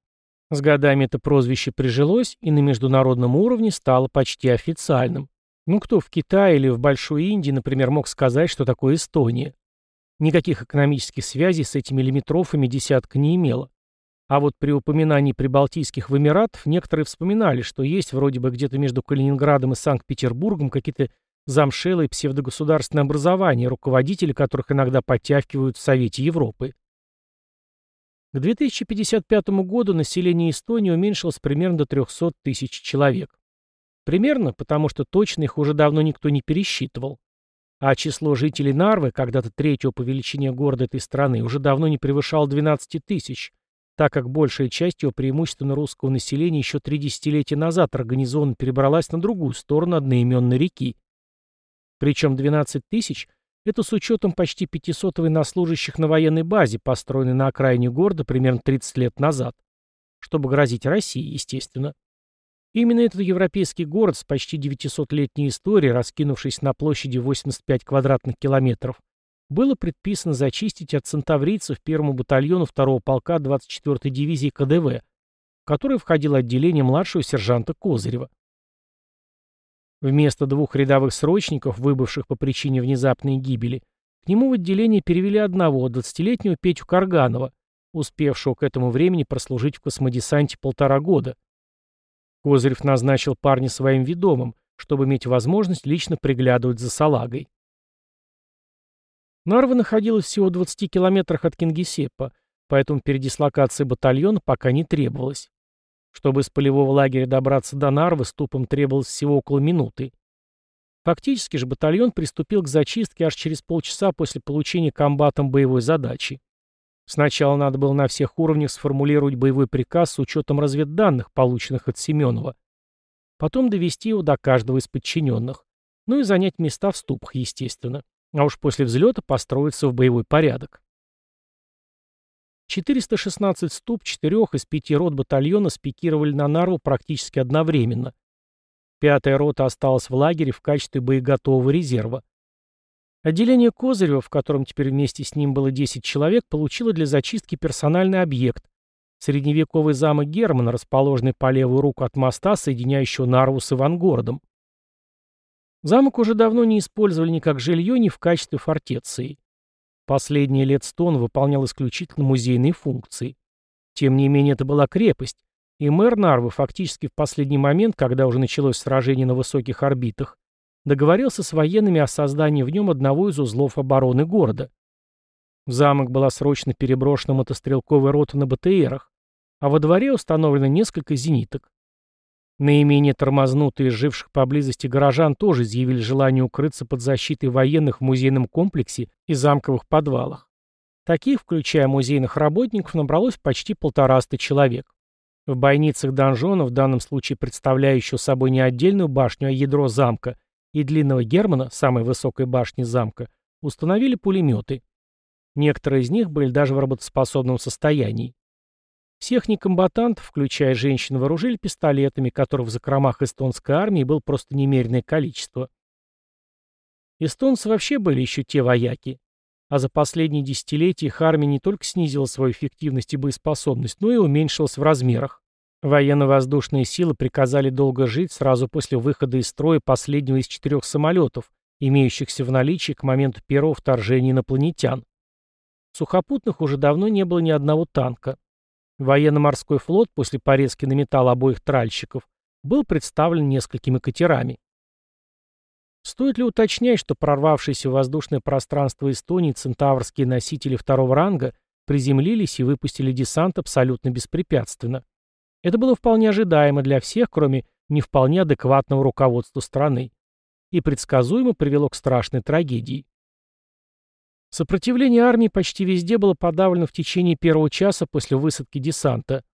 С годами это прозвище прижилось и на международном уровне стало почти официальным. Ну кто в Китае или в Большой Индии, например, мог сказать, что такое Эстония? Никаких экономических связей с этими лимитрофами десятка не имела. А вот при упоминании прибалтийских в Эмиратов некоторые вспоминали, что есть вроде бы где-то между Калининградом и Санкт-Петербургом какие-то замшелые псевдогосударственные образования, руководители которых иногда подтягивают в Совете Европы. К 2055 году население Эстонии уменьшилось примерно до 300 тысяч человек. Примерно, потому что точно их уже давно никто не пересчитывал. А число жителей Нарвы, когда-то третьего по величине города этой страны, уже давно не превышало 12 тысяч, так как большая часть его преимущественно русского населения еще три десятилетия назад организованно перебралась на другую сторону одноименной реки. Причем 12 тысяч – это с учетом почти 500 военнослужащих на военной базе, построенной на окраине города примерно 30 лет назад. Чтобы грозить России, естественно. Именно этот европейский город с почти 900-летней историей, раскинувшись на площади 85 квадратных километров, было предписано зачистить от центаврийцев первому батальону 2-го полка 24-й дивизии КДВ, в который входило отделение младшего сержанта Козырева. Вместо двух рядовых срочников, выбывших по причине внезапной гибели, к нему в отделение перевели одного, 20-летнего Петю Карганова, успевшего к этому времени прослужить в космодесанте полтора года. Козырев назначил парня своим ведомым, чтобы иметь возможность лично приглядывать за салагой. Нарва находилась всего в 20 километрах от Кингисеппа, поэтому передислокация батальона пока не требовалась. Чтобы из полевого лагеря добраться до Нарвы, ступом требовалось всего около минуты. Фактически же батальон приступил к зачистке аж через полчаса после получения комбатом боевой задачи. Сначала надо было на всех уровнях сформулировать боевой приказ с учетом разведданных, полученных от Семенова. Потом довести его до каждого из подчиненных. Ну и занять места в ступах, естественно. А уж после взлета построиться в боевой порядок. 416 ступ четырех из пяти рот батальона спикировали на Нарву практически одновременно. Пятая рота осталась в лагере в качестве боеготового резерва. Отделение Козырева, в котором теперь вместе с ним было 10 человек, получило для зачистки персональный объект – средневековый замок Германа, расположенный по левую руку от моста, соединяющего Нарву с Ивангородом. Замок уже давно не использовали ни как жилье, ни в качестве фортеции. Последние лет сто он выполнял исключительно музейные функции. Тем не менее, это была крепость, и мэр Нарвы фактически в последний момент, когда уже началось сражение на высоких орбитах, договорился с военными о создании в нем одного из узлов обороны города. В замок была срочно переброшена мотострелковая рота на БТРах, а во дворе установлено несколько зениток. Наименее тормознутые из живших поблизости горожан тоже изъявили желание укрыться под защитой военных в музейном комплексе и замковых подвалах. Таких, включая музейных работников, набралось почти полтораста человек. В бойницах донжона, в данном случае представляющего собой не отдельную башню, а ядро замка, и длинного Германа, самой высокой башни замка, установили пулеметы. Некоторые из них были даже в работоспособном состоянии. Всех некомбатантов, включая женщин, вооружили пистолетами, которых в закромах эстонской армии было просто немеренное количество. Эстонцы вообще были еще те вояки. А за последние десятилетия их армия не только снизила свою эффективность и боеспособность, но и уменьшилась в размерах. Военно-воздушные силы приказали долго жить сразу после выхода из строя последнего из четырех самолетов, имеющихся в наличии к моменту первого вторжения инопланетян. Сухопутных уже давно не было ни одного танка. Военно-морской флот после порезки на металл обоих тральщиков был представлен несколькими катерами. Стоит ли уточнять, что прорвавшиеся в воздушное пространство Эстонии центаврские носители второго ранга приземлились и выпустили десант абсолютно беспрепятственно? Это было вполне ожидаемо для всех, кроме не вполне адекватного руководства страны, и предсказуемо привело к страшной трагедии. Сопротивление армии почти везде было подавлено в течение первого часа после высадки десанта.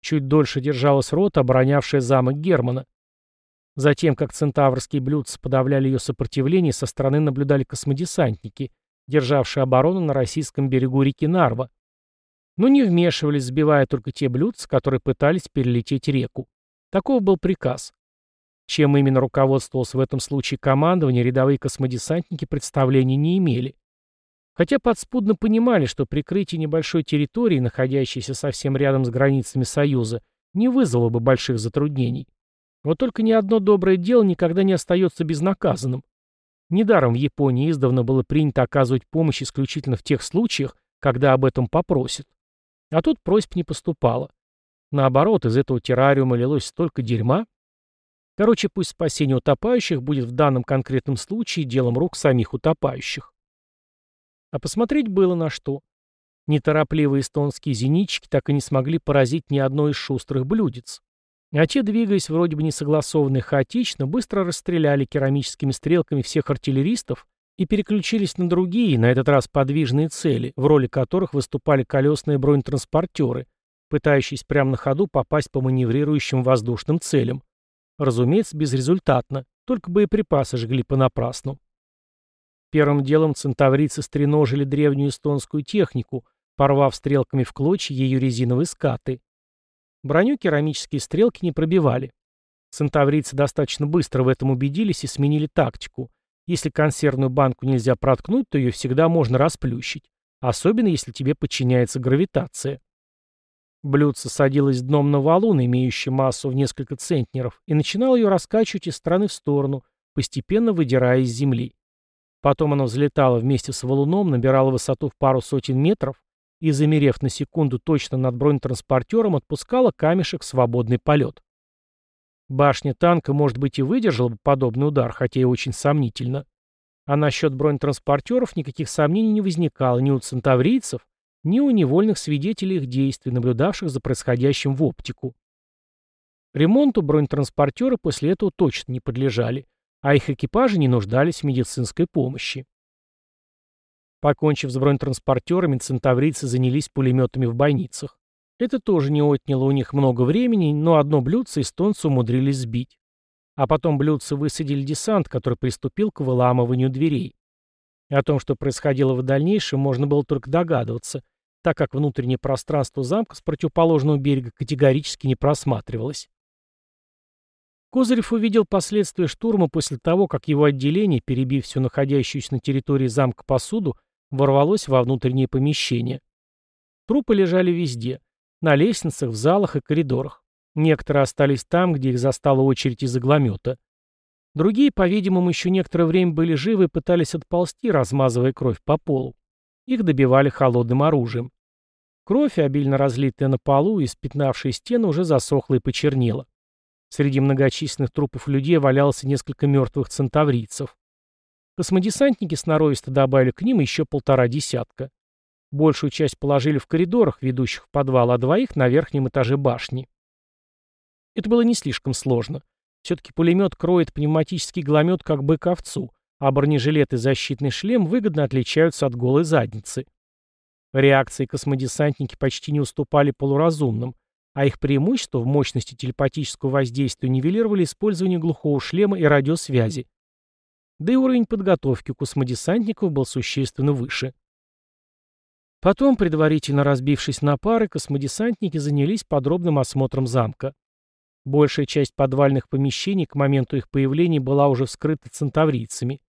Чуть дольше держалась рота, оборонявшая замок Германа. Затем, как центаврские блюдцы подавляли ее сопротивление, со стороны наблюдали космодесантники, державшие оборону на российском берегу реки Нарва. Но не вмешивались, сбивая только те блюдца, которые пытались перелететь реку. Таков был приказ. Чем именно руководствовалось в этом случае командование, рядовые космодесантники представления не имели. Хотя подспудно понимали, что прикрытие небольшой территории, находящейся совсем рядом с границами Союза, не вызвало бы больших затруднений. Вот только ни одно доброе дело никогда не остается безнаказанным. Недаром в Японии издавна было принято оказывать помощь исключительно в тех случаях, когда об этом попросят. А тут просьб не поступало. Наоборот, из этого террариума лилось столько дерьма. Короче, пусть спасение утопающих будет в данном конкретном случае делом рук самих утопающих. А посмотреть было на что. Неторопливые эстонские зенитчики так и не смогли поразить ни одно из шустрых блюдец. А те, двигаясь вроде бы несогласованно и хаотично, быстро расстреляли керамическими стрелками всех артиллеристов и переключились на другие, на этот раз подвижные цели, в роли которых выступали колесные бронетранспортеры, пытающиеся прямо на ходу попасть по маневрирующим воздушным целям. Разумеется, безрезультатно, только боеприпасы жгли понапрасну. Первым делом центаврийцы стреножили древнюю эстонскую технику, порвав стрелками в клочья ее резиновые скаты. Броню керамические стрелки не пробивали. Центаврийцы достаточно быстро в этом убедились и сменили тактику. Если консервную банку нельзя проткнуть, то ее всегда можно расплющить. Особенно, если тебе подчиняется гравитация. Блюдце садилось дном на валун, имеющий массу в несколько центнеров, и начинало ее раскачивать из стороны в сторону, постепенно выдирая из земли. Потом оно взлетало вместе с валуном, набирало высоту в пару сотен метров и, замерев на секунду точно над бронетранспортером, отпускало камешек в свободный полет. Башня танка, может быть, и выдержала бы подобный удар, хотя и очень сомнительно. А насчет бронетранспортеров никаких сомнений не возникало ни у центаврийцев, ни у невольных свидетелей их действий, наблюдавших за происходящим в оптику. Ремонту бронетранспортеры после этого точно не подлежали, а их экипажи не нуждались в медицинской помощи. Покончив с бронетранспортерами, центаврийцы занялись пулеметами в бойницах. Это тоже не отняло у них много времени, но одно блюдце эстонцы умудрились сбить. А потом блюдце высадили десант, который приступил к выламыванию дверей. О том, что происходило в дальнейшем, можно было только догадываться, так как внутреннее пространство замка с противоположного берега категорически не просматривалось. Козырев увидел последствия штурма после того, как его отделение, перебив всю находящуюся на территории замка посуду, ворвалось во внутреннее помещение. Трупы лежали везде. На лестницах, в залах и коридорах. Некоторые остались там, где их застала очередь из игломета. Другие, по-видимому, еще некоторое время были живы и пытались отползти, размазывая кровь по полу. Их добивали холодным оружием. Кровь, обильно разлитая на полу и спятнавшие стены, уже засохла и почернела. Среди многочисленных трупов людей валялось несколько мертвых центаврийцев. Космодесантники сноровисто добавили к ним еще полтора десятка. Большую часть положили в коридорах, ведущих в подвал, а двоих на верхнем этаже башни. Это было не слишком сложно. Все-таки пулемет кроет пневматический гломет как бык овцу, а бронежилет и защитный шлем выгодно отличаются от голой задницы. Реакции космодесантники почти не уступали полуразумным, а их преимущество в мощности телепатического воздействия нивелировали использование глухого шлема и радиосвязи. Да и уровень подготовки космодесантников был существенно выше. Потом, предварительно разбившись на пары, космодесантники занялись подробным осмотром замка. Большая часть подвальных помещений к моменту их появления была уже вскрыта центаврийцами.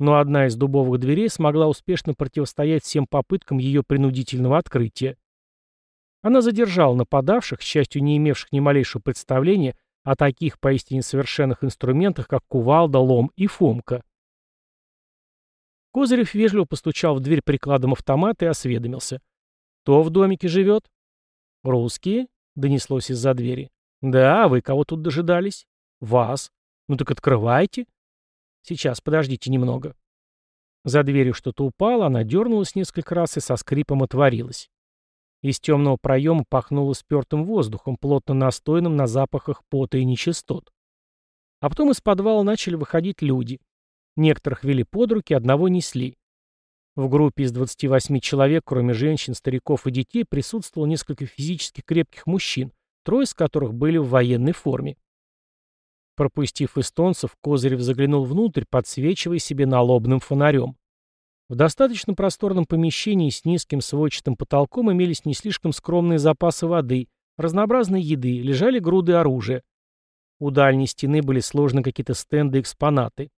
Но одна из дубовых дверей смогла успешно противостоять всем попыткам ее принудительного открытия. Она задержала нападавших, к счастью, не имевших ни малейшего представления о таких поистине совершенных инструментах, как кувалда, лом и фомка. Козырев вежливо постучал в дверь прикладом автомата и осведомился. «Кто в домике живет?» «Русские?» — донеслось из-за двери. «Да, вы кого тут дожидались?» «Вас. Ну так открывайте». «Сейчас, подождите немного». За дверью что-то упало, она дернулась несколько раз и со скрипом отворилась. Из темного проема пахнуло спертым воздухом, плотно настойным на запахах пота и нечистот. А потом из подвала начали выходить люди. Некоторых вели под руки, одного несли. В группе из 28 человек, кроме женщин, стариков и детей, присутствовало несколько физически крепких мужчин, трое из которых были в военной форме. Пропустив эстонцев, Козырев заглянул внутрь, подсвечивая себе налобным фонарем. В достаточно просторном помещении с низким сводчатым потолком имелись не слишком скромные запасы воды, разнообразной еды, лежали груды оружия. У дальней стены были сложены какие-то стенды экспонаты.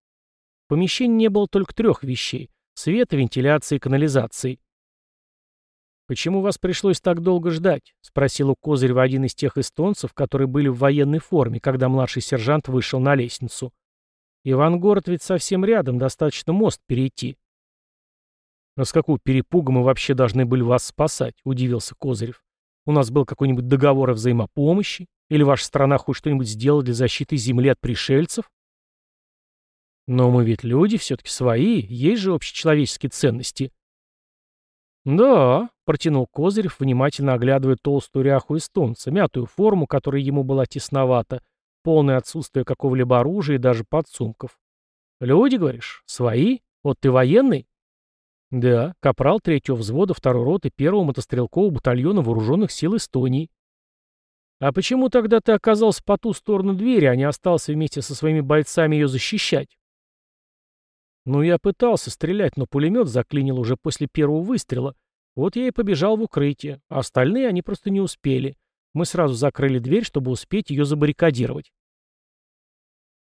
В помещении не было только трех вещей — света, вентиляции и канализации. «Почему вас пришлось так долго ждать?» — спросил у Козырева один из тех эстонцев, которые были в военной форме, когда младший сержант вышел на лестницу. «Ивангород ведь совсем рядом, достаточно мост перейти». «А с какого перепуга мы вообще должны были вас спасать?» — удивился Козырев. «У нас был какой-нибудь договор о взаимопомощи? Или ваша страна хоть что-нибудь сделала для защиты земли от пришельцев?» «Но мы ведь люди все-таки свои, есть же общечеловеческие ценности». «Да», — протянул Козырев, внимательно оглядывая толстую ряху эстонца, мятую форму, которая ему была тесновата, полное отсутствие какого-либо оружия и даже подсумков. «Люди, говоришь? Свои? Вот ты военный?» Да, капрал третьего взвода второй роты первого мотострелкового батальона вооруженных сил Эстонии. А почему тогда ты оказался по ту сторону двери, а не остался вместе со своими бойцами ее защищать? Ну, я пытался стрелять, но пулемет заклинил уже после первого выстрела. Вот я и побежал в укрытие, а остальные они просто не успели. Мы сразу закрыли дверь, чтобы успеть ее забаррикадировать.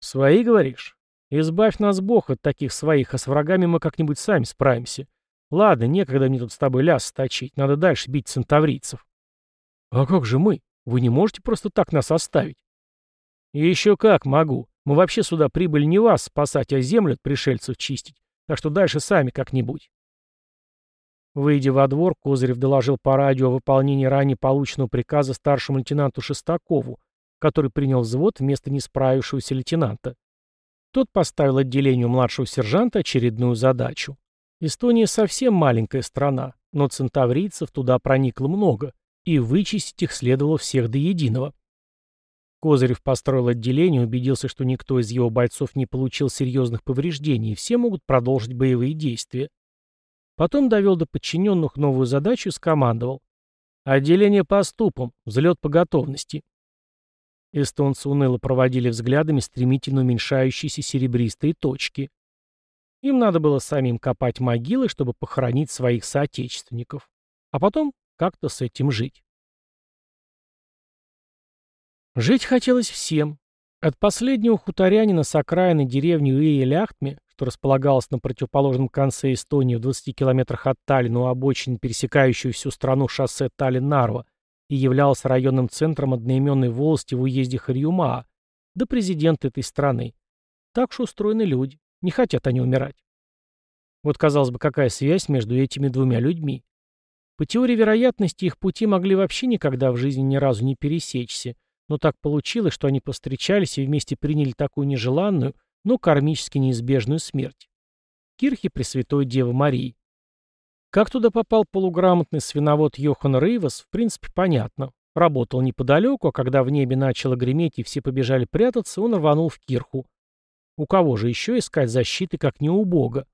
«Свои, говоришь? Избавь нас Бог от таких своих, а с врагами мы как-нибудь сами справимся. Ладно, некогда мне тут с тобой ляс точить, надо дальше бить центаврийцев». «А как же мы? Вы не можете просто так нас оставить?» «Еще как могу. Мы вообще сюда прибыли не вас спасать, а землю от пришельцев чистить. Так что дальше сами как-нибудь». Выйдя во двор, Козырев доложил по радио о выполнении ранее полученного приказа старшему лейтенанту Шестакову, который принял взвод вместо несправившегося лейтенанта. Тот поставил отделению младшего сержанта очередную задачу. Эстония совсем маленькая страна, но центаврийцев туда проникло много, и вычистить их следовало всех до единого. Козырев построил отделение, убедился, что никто из его бойцов не получил серьезных повреждений, и все могут продолжить боевые действия. Потом довел до подчиненных новую задачу и скомандовал. «Отделение по ступам, взлет по готовности». Эстонцы уныло проводили взглядами стремительно уменьшающиеся серебристые точки. Им надо было самим копать могилы, чтобы похоронить своих соотечественников. А потом как-то с этим жить. Жить хотелось всем. От последнего хуторянина с окраины деревни Уия-Ляхтме, что располагалась на противоположном конце Эстонии в 20 километрах от Таллина у обочины, пересекающего всю страну шоссе Таллин-Нарва, и являлась районным центром одноименной волости в уезде Харьюмаа, до президента этой страны. Так что устроены люди. Не хотят они умирать. Вот, казалось бы, какая связь между этими двумя людьми? По теории вероятности их пути могли вообще никогда в жизни ни разу не пересечься, но так получилось, что они повстречались и вместе приняли такую нежеланную, но кармически неизбежную смерть. Кирхи Пресвятой Девы Марии. Как туда попал полуграмотный свиновод Йохан Рейвас, в принципе, понятно. Работал неподалеку, а когда в небе начало греметь и все побежали прятаться, он рванул в Кирху. У кого же еще искать защиты, как не у Бога?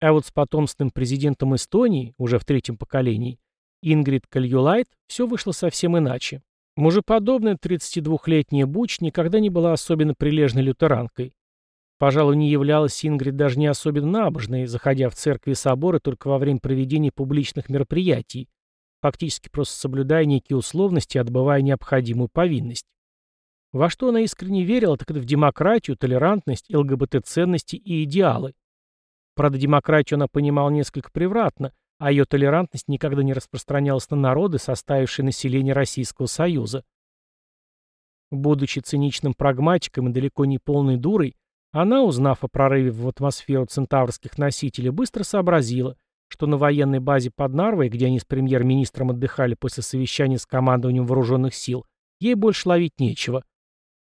А вот с потомственным президентом Эстонии, уже в третьем поколении, Ингрид Кальюлайт, все вышло совсем иначе. Мужеподобная 32-летняя Буч никогда не была особенно прилежной лютеранкой. Пожалуй, не являлась Ингрид даже не особенно набожной, заходя в церкви и соборы только во время проведения публичных мероприятий, фактически просто соблюдая некие условности и отбывая необходимую повинность. Во что она искренне верила, так это в демократию, толерантность, ЛГБТ-ценности и идеалы. Правда, демократию она понимала несколько превратно, а ее толерантность никогда не распространялась на народы, составившие население Российского Союза. Будучи циничным прагматиком и далеко не полной дурой, она, узнав о прорыве в атмосферу центаврских носителей, быстро сообразила, что на военной базе под Нарвой, где они с премьер-министром отдыхали после совещания с командованием вооруженных сил, ей больше ловить нечего.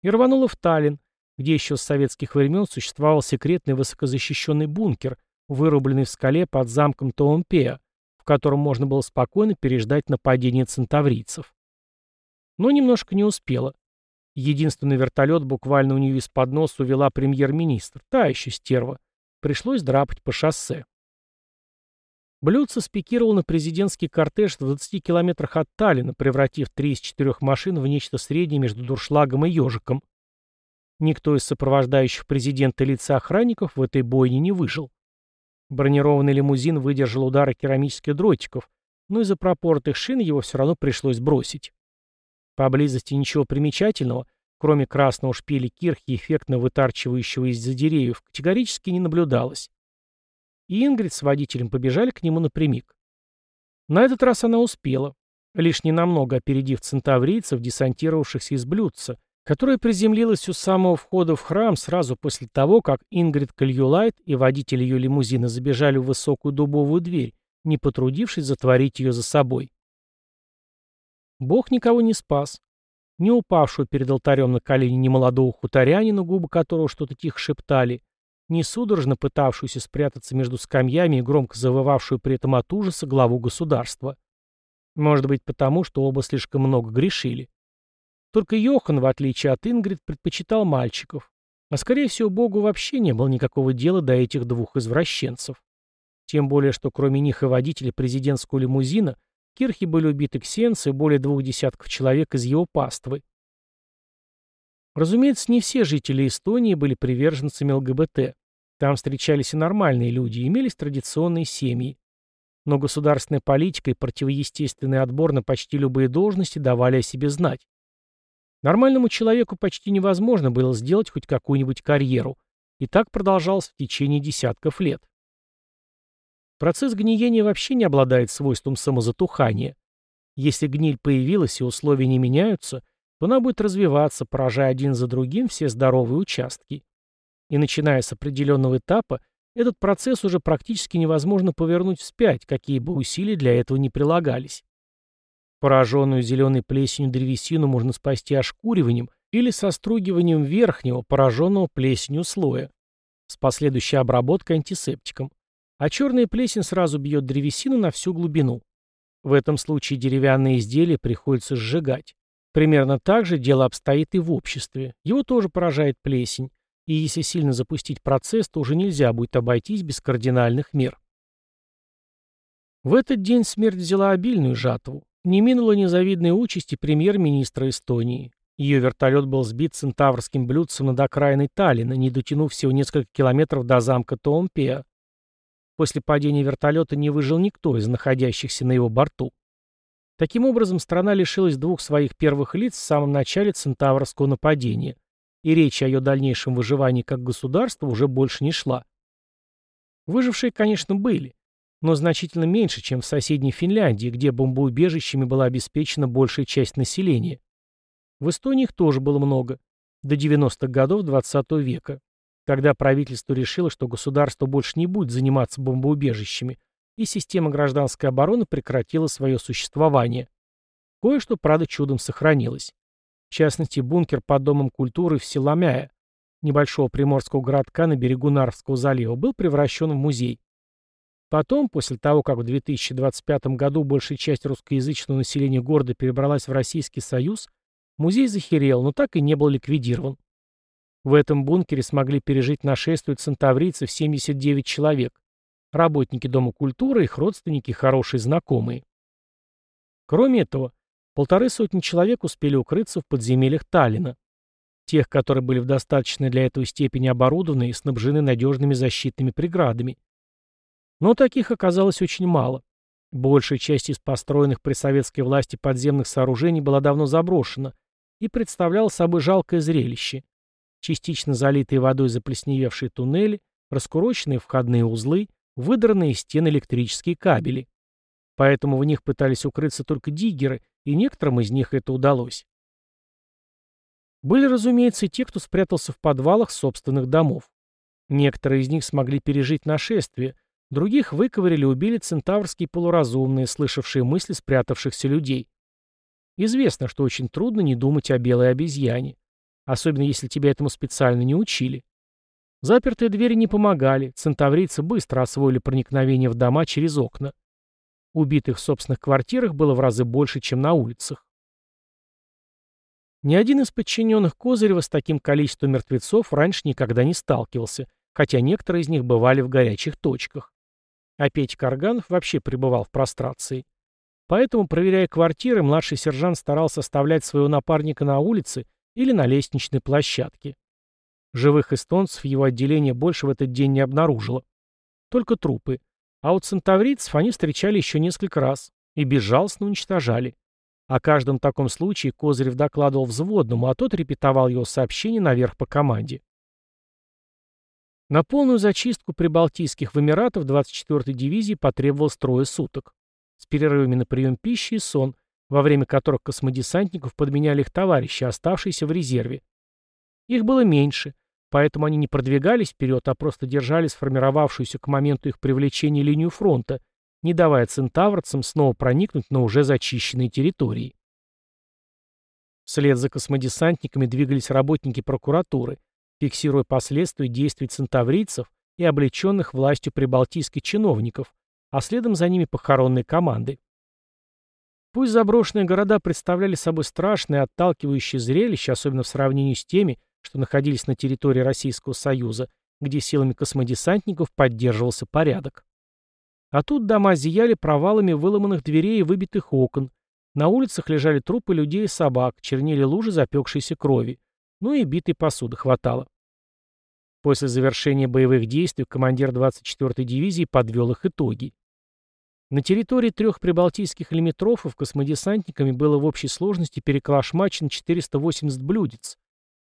И рванула в Таллин, где еще с советских времен существовал секретный высокозащищенный бункер, вырубленный в скале под замком Тоумпеа, в котором можно было спокойно переждать нападение центаврийцев. Но немножко не успела. Единственный вертолет буквально у нее из-под носа увела премьер-министр, та еще стерва. Пришлось драпать по шоссе. Блюдце спикировал на президентский кортеж в 20 километрах от Таллина, превратив три из четырех машин в нечто среднее между дуршлагом и ежиком. Никто из сопровождающих президента лица охранников в этой бойне не выжил. Бронированный лимузин выдержал удары керамических дротиков, но из-за пропоротых шин его все равно пришлось бросить. Поблизости ничего примечательного, кроме красного шпиля кирхи, эффектно вытарчивающего из-за деревьев, категорически не наблюдалось. И Ингрид с водителем побежали к нему напрямик. На этот раз она успела, лишь ненамного опередив центаврийцев, десантировавшихся из блюдца, которая приземлилась у самого входа в храм сразу после того, как Ингрид Кальюлайт и водитель ее лимузина забежали в высокую дубовую дверь, не потрудившись затворить ее за собой. Бог никого не спас. Не упавшую перед алтарем на колени немолодого хуторянина, губы которого что-то тихо шептали, не судорожно пытавшуюся спрятаться между скамьями и громко завывавшую при этом от ужаса главу государства. Может быть потому, что оба слишком много грешили. Только Йохан, в отличие от Ингрид, предпочитал мальчиков. А скорее всего, Богу вообще не было никакого дела до этих двух извращенцев. Тем более, что кроме них и водителя президентского лимузина, Кирхи были убиты ксенцы и более двух десятков человек из его паствы. Разумеется, не все жители Эстонии были приверженцами ЛГБТ. Там встречались и нормальные люди, имелись традиционные семьи. Но государственная политика и противоестественный отбор на почти любые должности давали о себе знать. Нормальному человеку почти невозможно было сделать хоть какую-нибудь карьеру, и так продолжалось в течение десятков лет. Процесс гниения вообще не обладает свойством самозатухания. Если гниль появилась и условия не меняются, то она будет развиваться, поражая один за другим все здоровые участки. И начиная с определенного этапа, этот процесс уже практически невозможно повернуть вспять, какие бы усилия для этого не прилагались. Пораженную зеленой плесенью древесину можно спасти ошкуриванием или состругиванием верхнего, пораженного плесенью слоя, с последующей обработкой антисептиком. А черная плесень сразу бьет древесину на всю глубину. В этом случае деревянные изделия приходится сжигать. Примерно так же дело обстоит и в обществе. Его тоже поражает плесень. И если сильно запустить процесс, то уже нельзя будет обойтись без кардинальных мер. В этот день смерть взяла обильную жатву. Не минула незавидной участи премьер-министра Эстонии. Ее вертолет был сбит центаврским блюдцем над окраиной Таллина, не дотянув всего несколько километров до замка Тоомпеа. После падения вертолета не выжил никто из находящихся на его борту. Таким образом, страна лишилась двух своих первых лиц в самом начале центаврского нападения, и речь о ее дальнейшем выживании как государства уже больше не шла. Выжившие, конечно, были, но значительно меньше, чем в соседней Финляндии, где бомбоубежищами была обеспечена большая часть населения. В Эстонии их тоже было много, до 90-х годов XX -го века, когда правительство решило, что государство больше не будет заниматься бомбоубежищами, и система гражданской обороны прекратила свое существование. Кое-что, правда, чудом сохранилось. В частности, бункер под Домом культуры в Силамяе, небольшого приморского городка на берегу Нарвского залива, был превращен в музей. Потом, после того, как в 2025 году большая часть русскоязычного населения города перебралась в Российский Союз, музей захерел, но так и не был ликвидирован. В этом бункере смогли пережить нашествие центаврийцев 79 человек, работники Дома культуры, их родственники, хорошие знакомые. Кроме этого, полторы сотни человек успели укрыться в подземельях Таллина. Тех, которые были в достаточной для этого степени оборудованы и снабжены надежными защитными преградами. Но таких оказалось очень мало. Большая часть из построенных при советской власти подземных сооружений была давно заброшена и представляла собой жалкое зрелище. Частично залитые водой заплесневевшие туннели, раскуроченные входные узлы, выдранные из стен электрические кабели. Поэтому в них пытались укрыться только диггеры, и некоторым из них это удалось. Были, разумеется, и те, кто спрятался в подвалах собственных домов. Некоторые из них смогли пережить нашествие, других выковырили и убили центаврские полуразумные, слышавшие мысли спрятавшихся людей. Известно, что очень трудно не думать о белой обезьяне, особенно если тебя этому специально не учили. Запертые двери не помогали, центаврийцы быстро освоили проникновение в дома через окна. Убитых в собственных квартирах было в разы больше, чем на улицах. Ни один из подчиненных Козырева с таким количеством мертвецов раньше никогда не сталкивался, хотя некоторые из них бывали в горячих точках. А Петя Карганов вообще пребывал в прострации. Поэтому, проверяя квартиры, младший сержант старался оставлять своего напарника на улице или на лестничной площадке. Живых эстонцев его отделение больше в этот день не обнаружило. Только трупы. А у центаврийцев они встречали еще несколько раз и безжалостно уничтожали. О каждом таком случае Козырев докладывал взводному, а тот репетовал его сообщение наверх по команде. На полную зачистку прибалтийских в Эмиратов 24-й дивизии потребовалось трое суток. С перерывами на прием пищи и сон, во время которых космодесантников подменяли их товарищи, оставшиеся в резерве. Их было меньше – Поэтому они не продвигались вперед, а просто держали сформировавшуюся к моменту их привлечения линию фронта, не давая центаврцам снова проникнуть на уже зачищенные территории. Вслед за космодесантниками двигались работники прокуратуры, фиксируя последствия действий центаврийцев и облеченных властью прибалтийских чиновников, а следом за ними похоронные команды. Пусть заброшенные города представляли собой страшное отталкивающее зрелище, особенно в сравнении с теми, что находились на территории Российского Союза, где силами космодесантников поддерживался порядок. А тут дома зияли провалами выломанных дверей и выбитых окон. На улицах лежали трупы людей и собак, чернели лужи запекшейся крови. Ну и битой посуды хватало. После завершения боевых действий командир 24-й дивизии подвел их итоги. На территории трех прибалтийских лимитрофов космодесантниками было в общей сложности переклашмачено 480 блюдец,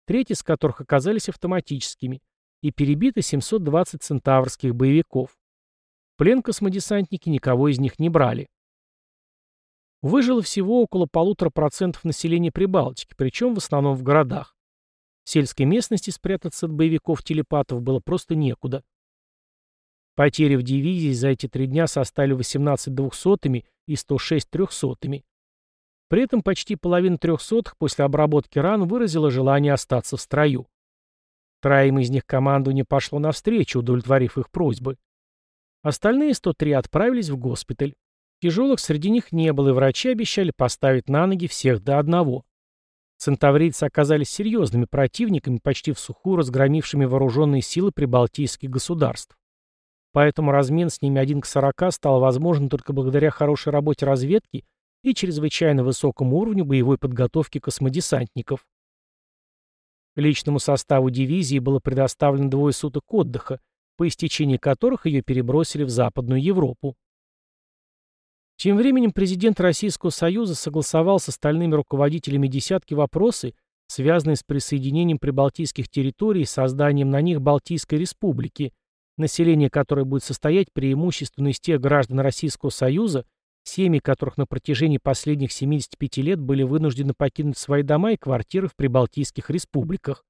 треть из которых оказались автоматическими, и перебито 720 центаврских боевиков. плен космодесантники никого из них не брали. Выжило всего около полутора процентов населения Прибалтики, причем в основном в городах. В сельской местности спрятаться от боевиков-телепатов было просто некуда. Потери в дивизии за эти три дня составили 18 двухсотыми и 106 трехсотыми. При этом почти половина трехсотых после обработки ран выразила желание остаться в строю. Троим из них команду не пошло навстречу, удовлетворив их просьбы. Остальные 103 отправились в госпиталь. Тяжелых среди них не было, и врачи обещали поставить на ноги всех до одного. Центаврийцы оказались серьезными противниками, почти в сухую разгромившими вооруженные силы прибалтийских государств. Поэтому размен с ними один к 40 стал возможен только благодаря хорошей работе разведки и чрезвычайно высокому уровню боевой подготовки космодесантников. Личному составу дивизии было предоставлено двое суток отдыха, по истечении которых ее перебросили в Западную Европу. Тем временем президент Российского Союза согласовал с остальными руководителями десятки вопросы, связанные с присоединением прибалтийских территорий и созданием на них Балтийской республики, население которой будет состоять преимущественно из тех граждан Российского Союза, семьи которых на протяжении последних 75 лет были вынуждены покинуть свои дома и квартиры в прибалтийских республиках.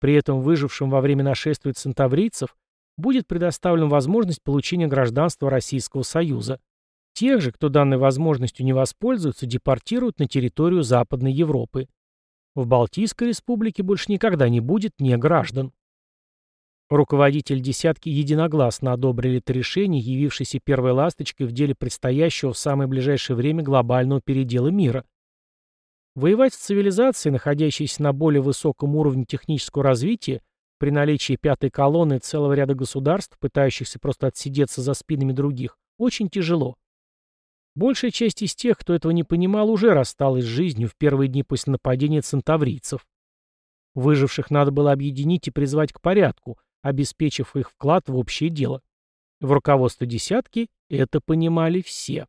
При этом выжившим во время нашествия центаврийцев будет предоставлена возможность получения гражданства Российского Союза. Тех же, кто данной возможностью не воспользуется, депортируют на территорию Западной Европы. В Балтийской республике больше никогда не будет не граждан. Руководитель «десятки» единогласно одобрили это решение, явившееся первой ласточкой в деле предстоящего в самое ближайшее время глобального передела мира. Воевать с цивилизацией, находящейся на более высоком уровне технического развития, при наличии пятой колонны целого ряда государств, пытающихся просто отсидеться за спинами других, очень тяжело. Большая часть из тех, кто этого не понимал, уже рассталась с жизнью в первые дни после нападения центаврийцев. Выживших надо было объединить и призвать к порядку, обеспечив их вклад в общее дело. В руководство «десятки» это понимали все.